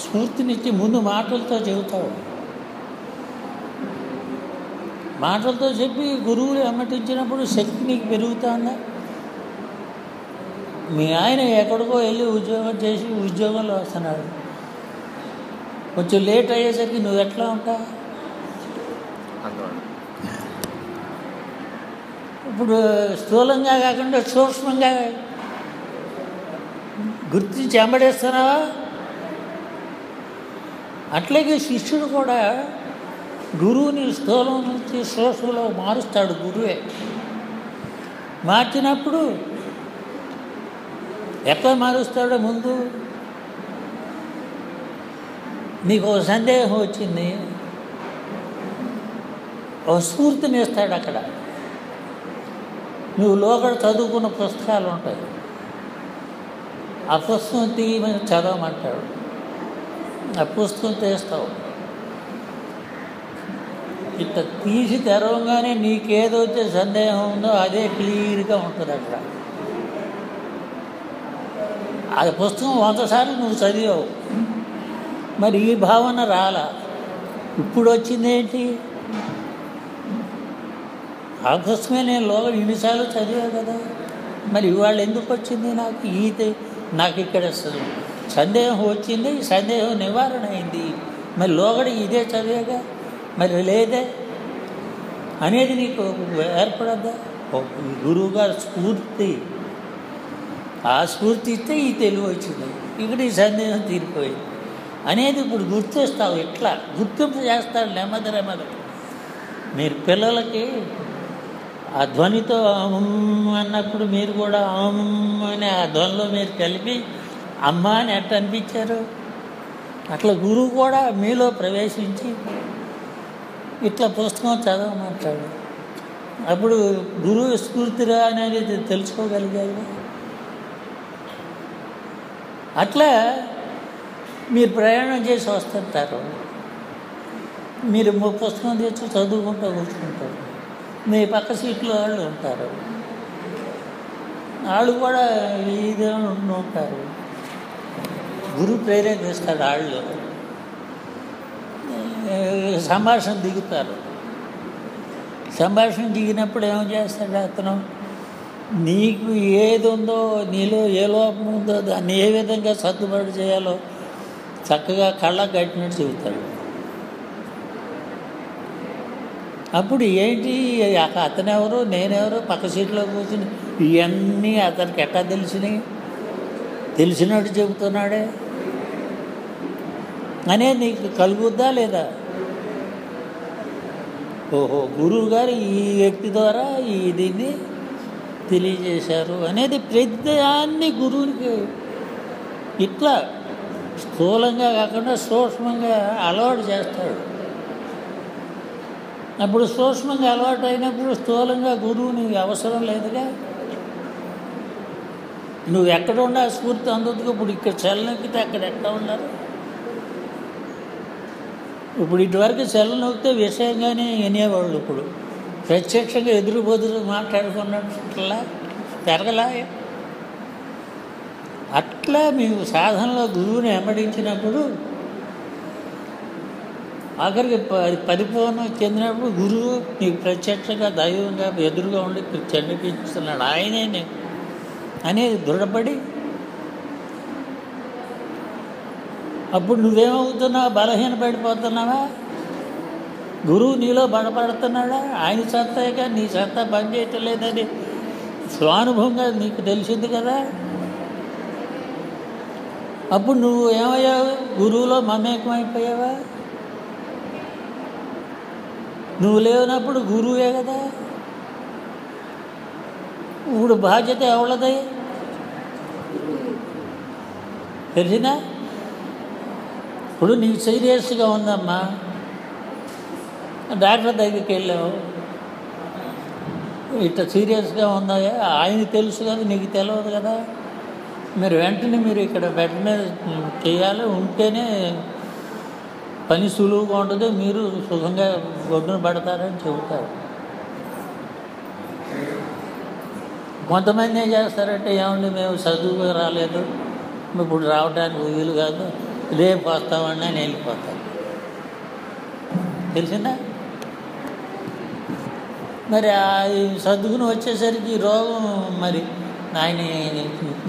[SPEAKER 1] స్ఫూర్తినిచ్చి ముందు మాటలతో చెబుతాడు మాటలతో చెప్పి గురువులు అమ్మటించినప్పుడు శక్తి నీకు పెరుగుతుందా? మీ ఆయన ఎక్కడికో వెళ్ళి ఉద్యోగం చేసి ఉద్యోగంలో వస్తున్నాడు. కొంచెం లేట్ అయ్యేసరికి నువ్వు ఎట్లా ఉంటావు? ఇప్పుడు స్థూలంగా కాకుండా సూక్ష్మంగా గుర్తించి ఎంబడేస్తున్నావా అట్లాగే శిష్యుడు కూడా గురువుని స్థూలం నుంచి సూక్ష్మలో మారుస్తాడు గురువే. మార్చినప్పుడు ఎక్కడ మారుస్తాడో ముందు నీకు ఒక సందేహం వచ్చింది. ఒక స్ఫూర్తిని ఇస్తాడు అక్కడ. నువ్వు లోపల చదువుకున్న పుస్తకాలు ఉంటాయి. ఆ పుస్తకం తీయమని చదవమంటాడు. ఆ పుస్తకం తీస్తావు. ఇంత తీసి తెరవగానే నీకేదైతే సందేహం ఉందో అదే క్లియర్గా ఉంటుంది అక్కడ అది పుస్తకం వంద సార్లు నువ్వు చదివావు. మరి ఈ భావన రాల? ఇప్పుడు వచ్చిందేంటి? ఆ పుస్తకమే నేను లోపల ఇన్నిసార్లు చదివా కదా? మరి ఇవాళ ఎందుకు వచ్చింది నాకు? ఈత నాకు ఇక్కడ సందేహం వచ్చింది సందేహం నివారణ అయింది. మరి లోగడ ఇదే చదివాగా? మరి లేదే? అనేది నీకు ఏర్పడద్దా? ఒక గురువుగారు స్ఫూర్తి. ఆ స్ఫూర్తి ఇస్తే ఈ తెలివి వచ్చింది. ఇక్కడ ఈ సందేహం తీరిపోయింది. అనేది ఇప్పుడు గుర్తిస్తావు ఎట్లా గుర్తింపు చేస్తారు నెమ్మది నెమ్మది. మీరు పిల్లలకి ఆ ధ్వనితో అమ్ అన్నప్పుడు మీరు కూడా అమ్ అనే ఆ ధ్వనిలో మీరు కలిపి అమ్మ అని ఎట్ట అనిపించారు? అట్లా గురువు కూడా మీలో ప్రవేశించి ఇట్లా పుస్తకం చదవమంటాడు. అప్పుడు గురువు స్ఫూర్తిరా అనేది తెలుసుకోగలిగారు అట్లా మీరు ప్రయాణం చేసి వస్తుంటారు. మీరు పుస్తకం తెచ్చి చదువుకుంటూ కూర్చుంటారు. మీ పక్క సీట్లో వాళ్ళు ఉంటారు. వాళ్ళు కూడా ఇదే ఉంటారు. గురు ప్రేరేపిస్తాడు వాళ్ళు. సంభాషణ దిగుతారు. సంభాషణ దిగినప్పుడు ఏం చేస్తాడు అతను? నీకు ఏది ఉందో నీలో ఏ లోపం ఉందో దాన్ని ఏ విధంగా సర్దుబాటు చేయాలో చక్కగా కళ్ళకు కట్టినట్టు చెబుతాడు. అప్పుడు ఏంటి? అతనెవరు? నేనెవరు? పక్క సీట్లో కూర్చుని ఇవన్నీ అతనికి ఎట్టా తెలిసినాయి? తెలిసినట్టు చెబుతున్నాడే? అనేది నీకు కలుగుద్దా లేదా? ఓహో గురువు గారు ఈ వ్యక్తి ద్వారా ఈ దీన్ని తెలియజేశారు అనేది ప్రతిదాన్ని గురువునికి ఇట్లా స్థూలంగా కాకుండా సూక్ష్మంగా అలవాటు చేస్తాడు. అప్పుడు సూక్ష్మంగా అలవాటు అయినప్పుడు స్థూలంగా గురువుని అవసరం లేదుగా. నువ్వు ఎక్కడ ఉండా స్ఫూర్తి అందుతుంది ఇప్పుడు ఇక్కడ చల్లనెక్కితే అక్కడ ఎక్కడ ఉండాలి ఇప్పుడు ఇటువరకు సెల్ నొక్కితే విషయంగానే వినేవాళ్ళు ఇప్పుడు. ప్రత్యక్షంగా ఎదురు బదురు మాట్లాడుకున్నట్లా పెరగలా? అట్లా మేము సాధనలో గురువుని వెంబడించినప్పుడు ఆఖరికి ప- పరిపూర్ణం చెందినప్పుడు గురువు నీకు ప్రత్యక్షంగా దైవంగా ఎదురుగా ఉండి చండిపిస్తున్నాడు ఆయనే అనేది దృఢపడి అప్పుడు నువ్వేమవుతున్నావు? బలహీన పడిపోతున్నావా? గురువు నీలో బలపడుతున్నాడా? ఆయన సత్తాగా నీ సత్తా పనిచేయటం లేదని స్వానుభవంగా నీకు తెలిసింది కదా? అప్పుడు నువ్వు ఏమయ్యావు? గురువులో మమేకమైపోయావా? నువ్వు లేనప్పుడు గురువే కదా? ఇప్పుడు బాధ్యత ఎవరిది? తెలిసిందా? ఇప్పుడు నీకు సీరియస్గా ఉందమ్మా. డాక్టర్ దగ్గరికి వెళ్ళావు. ఇట్లా సీరియస్గా ఉందా ఆయన తెలుసు కదా నీకు తెలియదు కదా. మీరు వెంటనే మీరు ఇక్కడ బెడ్ మీద చేయాలి. ఉంటేనే పని సులువుగా ఉంటుంది. మీరు సుఖంగా ఒడ్డున పడతారని చెబుతారు. కొంతమంది ఏం చేస్తారంటే ఏమండి మేము చదువుకు రాలేదు. ఇప్పుడు రావడానికి వీలు కాదు. రేపు వస్తామని నేను వెళ్ళిపోతాను తెలిసిందా? మరి అది సర్దుకుని వచ్చేసరికి రోగం మరి ఆయన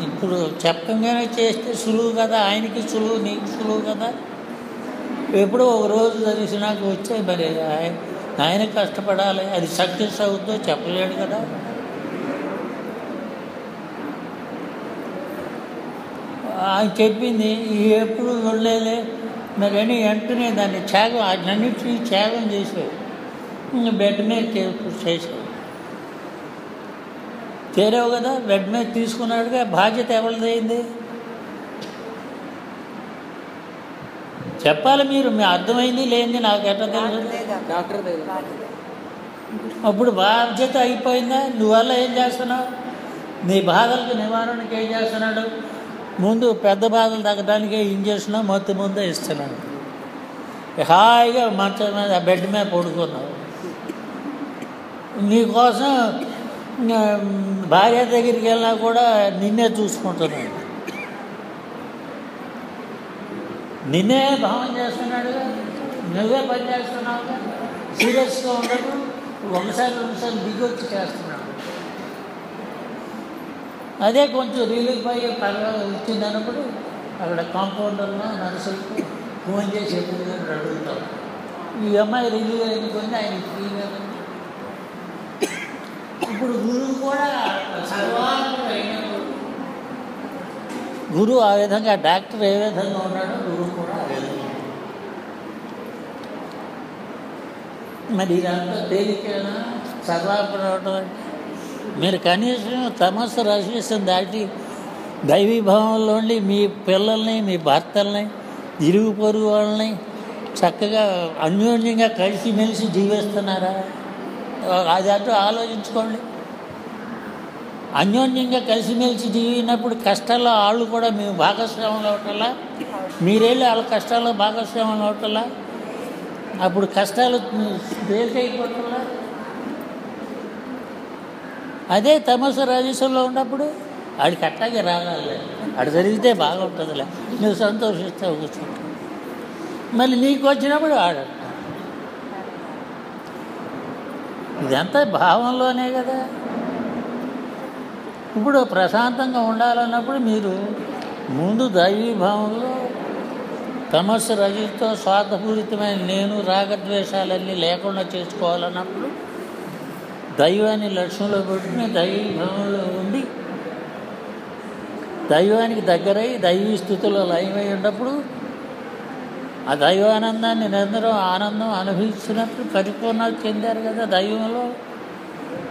[SPEAKER 1] ఇప్పుడు చెప్పంగానే చేస్తే సులువు కదా ఆయనకి సులువు నీకు సులువు కదా? ఎప్పుడో ఒక రోజు తెలిసినాక వచ్చాయి మరి ఆయన ఆయన కష్టపడాలి అది సక్సెస్ అవుతుందో చెప్పలేడు కదా? ఆయన చెప్పింది "ఈ ఎప్పుడు వెళ్ళలే? మరి అని వెంటనే దాన్ని త్యాగం అన్నింటినీ త్యాగం చేసావు ఇంక బెడ్ మీద చేసావు చేరావు కదా బెడ్ మీద తీసుకున్నాడుగా బాధ్యత ఎవరిది అయింది చెప్పాలి మీరు మీ అర్థమైంది లేనిది నాకు ఎట్లా తెలుసు?
[SPEAKER 4] డాక్టర్
[SPEAKER 1] అప్పుడు బాధ్యత అయిపోయిందా? నువ్వల్ల ఏం చేస్తున్నావు? నీ బాధలకు నివారణకి ఏం చేస్తున్నాడు? ముందు పెద్ద బాధలు తగ్గడానికే ఇంజక్షన్ మత్తు ముందే ఇస్తున్నాడు. హాయిగా మంచం మీద బెడ్ మీద పడుకున్నావు నీకోసం భార్య దగ్గరికి వెళ్ళినా కూడా నిన్నే చూసుకుంటున్నాడు. నిన్నే భావం చేస్తున్నాడు నువ్వే పని చేస్తున్నావు సీరియస్గా ఉండదు ఒకసారి రెండుసార్లు దిగొచ్చి చేస్తున్నాడు. అదే కొంచెం రిలీఫ్ అయ్యే పర్వాలేదు. వచ్చింది అన్నప్పుడు అక్కడ కాంపౌండర్లో నర్సులకు ఫోన్ చేసి ఎప్పుడు అడుగుతాం. ఈ అమ్మాయి రిలీవ్ అయిన కొన్ని ఆయన ఫ్రీగా ఇప్పుడు గురువు కూడా గురువు ఆ విధంగా డాక్టర్ ఏ విధంగా ఉన్నాడో గురువు కూడా ఆ విధంగా మరి ఇదంతా తేలికేనా సర్వాపడవటం అంటే మీరు కనీసం తమస్సు రహస్యం దాటి దైవీభావంలో ఉండి మీ పిల్లల్ని మీ భర్తల్ని ఇరుగు పొరుగు వాళ్ళని చక్కగా అన్యోన్యంగా కలిసిమెలిసి జీవిస్తున్నారా? అది అటు ఆలోచించుకోండి. అన్యోన్యంగా కలిసిమెలిసి జీవినప్పుడు కష్టాల్లో వాళ్ళు కూడా మేము భాగస్వాములు అవటలా? మీరేళ్ళు వాళ్ళ కష్టాల్లో భాగస్వాములు అవటలా? అప్పుడు కష్టాలు తేలికైపోతుందా అదే తమస్సు రాజస్వంలో ఉన్నప్పుడు ఆడికి అట్టాగే రాగాలి. అటు జరిగితే బాగుంటుందిలే. నువ్వు సంతోషిస్తావు కూర్చుంటావు. మళ్ళీ నీకు వచ్చినప్పుడు ఆడు ఇదంతా భావంలోనే కదా. ఇప్పుడు ప్రశాంతంగా ఉండాలన్నప్పుడు మీరు ముందు దైవీభావంలో తమస్సు రజితో స్వార్థపూరితమైన నేను రాగద్వేషాలన్నీ లేకుండా చేసుకోవాలన్నప్పుడు దైవాన్ని లక్ష్యంలో పెట్టుకుని దైవభావంలో ఉండి దైవానికి దగ్గరై దైవీ స్థితిలో లయమై ఉన్నప్పుడు ఆ దైవానందాన్ని నిరంతరం ఆనందం అనుభవించినప్పుడు పరిపూర్ణత చెందారు కదా దైవంలో.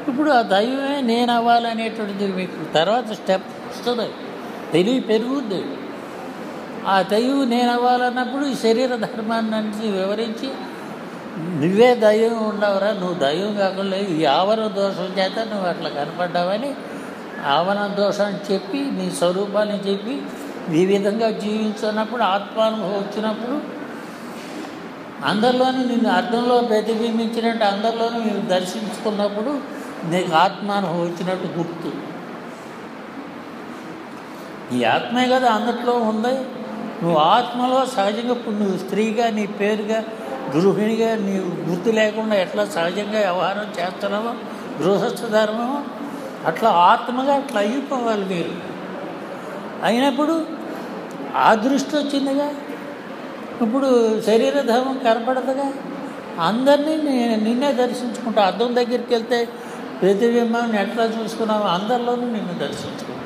[SPEAKER 1] ఇప్పుడు ఆ దైవమే నేను అవ్వాలనేటువంటిది మీకు తర్వాత స్టెప్ వస్తుంది. తెలివి పెరుగుద్ది. ఆ దైవం నేను అవ్వాలన్నప్పుడు ఈ శరీర ధర్మాన్ని వివరించి నువ్వే దైవం ఉండవురా? నువ్వు దైవం కాకుండా ఈ ఆవరణ దోషం చేత నువ్వు అట్లా కనపడ్డావని ఆవరణ దోషం చెప్పి నీ స్వరూపాన్ని చెప్పి ఈ విధంగా జీవించున్నప్పుడు ఆత్మానుభవం వచ్చినప్పుడు అందరిలోనూ నిన్ను అర్థంలో ప్రతిబింబించినట్టు అందరిలోనూ నేను దర్శించుకున్నప్పుడు నీకు ఆత్మానుభవం వచ్చినట్టు గుర్తు. ఈ ఆత్మే కదా అందట్లో ఉంది. నువ్వు ఆత్మలో సహజంగా ఇప్పుడు నువ్వు స్త్రీగా నీ పేరుగా గృహిణిగా నీవు గుర్తు లేకుండా ఎట్లా సహజంగా వ్యవహారం చేస్తున్నావో? గృహస్థ ధర్మమో? అట్లా ఆత్మగా అట్లా అయిపోవాలి మీరు. అయినప్పుడు ఆ దృష్టి వచ్చిందిగా? ఇప్పుడు శరీర ధర్మం కనపడదుగా? అందరినీ నే- నిన్నే దర్శించుకుంటా. అద్దం దగ్గరికి వెళ్తే ప్రతిబింబాన్ని ఎట్లా చూసుకున్నావు అందరిలోనూ నిన్ను దర్శించుకుంటా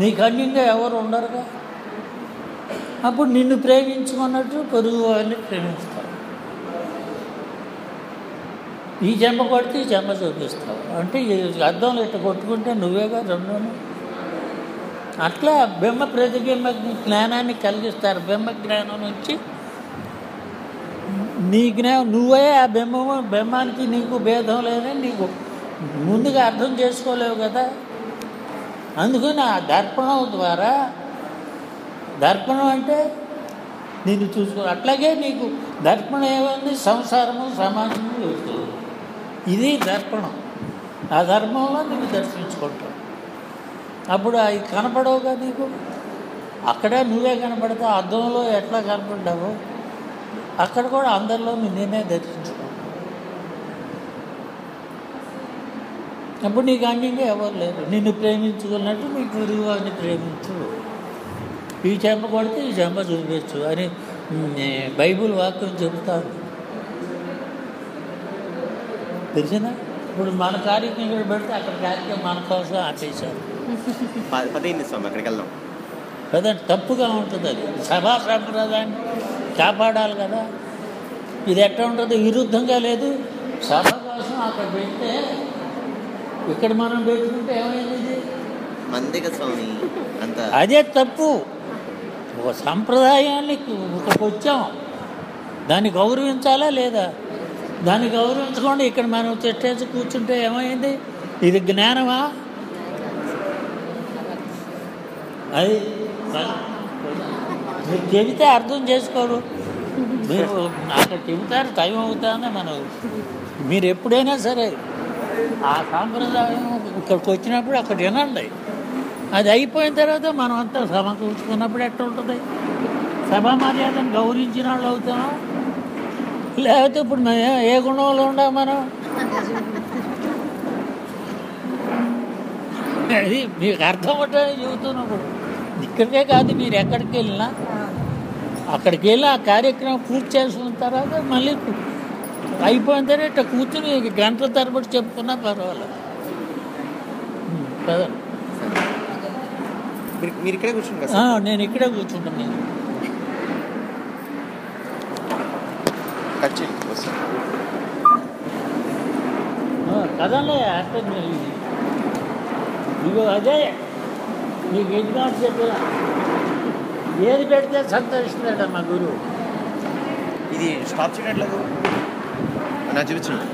[SPEAKER 1] నీకు అన్యంగా ఎవరు ఉండరుగా? అప్పుడు నిన్ను ప్రేమించుకున్నట్టు పొరుగు వారిని ప్రేమిస్తావు ఈ జమ్మ కొడితే ఈ జమ్మ చూపిస్తావు. అంటే ఈ అద్దంలో ఇట్లా కొట్టుకుంటే నువ్వేగా రెండును. అట్లా బ్రహ్మ ప్రతిబింబ జ్ఞానాన్ని కలిగిస్తారు. బ్రహ్మ జ్ఞానం నుంచి నీ జ్ఞానం నువ్వే ఆ బ్రహ్మము బ్రహ్మానికి నీకు భేదం లేదని నీకు ముందుగా అర్థం చేసుకోలేవు కదా. అందుకని ఆ దర్పణం ద్వారా దర్పణం అంటే నిన్ను చూసుకో అట్లాగే నీకు దర్పణం ఏమైంది సంసారము సమాజము చూస్తుంది ఇది దర్పణం. ఆ ధర్మంలో నువ్వు దర్శించుకుంటావు అప్పుడు అవి కనపడవుగా నీకు? అక్కడే నువ్వే కనపడతావు. అద్దంలో ఎట్లా కనపడ్డావు? అక్కడ కూడా అందరిలో నేనే దర్శించుకో అప్పుడు నీకు అన్నింగా ఎవరు లేరు. నిన్ను ప్రేమించుకున్నట్టు నీ గురువు అని ప్రేమించు. ఈ చెంప కొడితే ఈ చెంప చూపించు అని బైబుల్ బైబిల్ వాక్యం చెబుతాను తెలిసిందా? ఇప్పుడు మన కార్యక్రమం ఇక్కడ పెడితే అక్కడ కార్యక్రమం మన కోసం ఆపేశారు.
[SPEAKER 5] ప- పదైంది స్వామి అక్కడికి వెళ్దాం.
[SPEAKER 1] కదండి తప్పుగా ఉంటుంది అది. సభా సంప్రదాయాన్ని కాపాడాలి కదా. ఇది ఎట్లా ఉంటుంది విరుద్ధంగా లేదు. సభ కోసం అక్కడ పెడితే ఇక్కడ మనం పెట్టుకుంటే ఏమైంది
[SPEAKER 5] స్వామి అంత.
[SPEAKER 1] అదే తప్పు. ఒక సంప్రదాయాన్ని ఇక్కడికి వచ్చాం. దాన్ని గౌరవించాలా లేదా? దాన్ని గౌరవించకుండా ఇక్కడ మనం తిట్టేసి కూర్చుంటే ఏమైంది? ఇది జ్ఞానమా? అది మీరు చెబితే అర్థం చేసుకోరు. మీరు అక్కడ చెబుతారు టైం అవుతానే మనం మీరు ఎప్పుడైనా సరే ఆ సాంప్రదాయం ఇక్కడికి వచ్చినప్పుడు అక్కడ వినండి. అది అయిపోయిన తర్వాత మనం అంతా సమకూర్చుకున్నప్పుడు ఎట్లా ఉంటుంది సభా మర్యాదను గౌరవించిన వాళ్ళు అవుతామా లేకపోతే ఇప్పుడు మేము ఏ- గుణంలో ఉండాం మనం? అది మీకు అర్థం అవటం చెబుతున్నప్పుడు ఇక్కడికే కాదు మీరు ఎక్కడికి వెళ్ళినా. అక్కడికి వెళ్ళి ఆ కార్యక్రమం పూర్తి చేసుకున్న తర్వాత మళ్ళీ అయిపోయిన తర్వాత ఇట్లా కూర్చుని గంటల తరబడి చెప్పుకున్నా పర్వాలేదు.
[SPEAKER 5] మీరు ఇక్కడే సార్?
[SPEAKER 1] నేను ఇక్కడే కూర్చుంటాను నేను.
[SPEAKER 5] కట్ చేయండి వస్తాను
[SPEAKER 1] కదలే అదే నీకు ఎగ్జామ్స్ చెప్పినా. ఏది పెడితే సంతోషిస్తాడ మా గురువు.
[SPEAKER 5] ఇది స్టాప్ చేయట్లేదు నా చూపించండి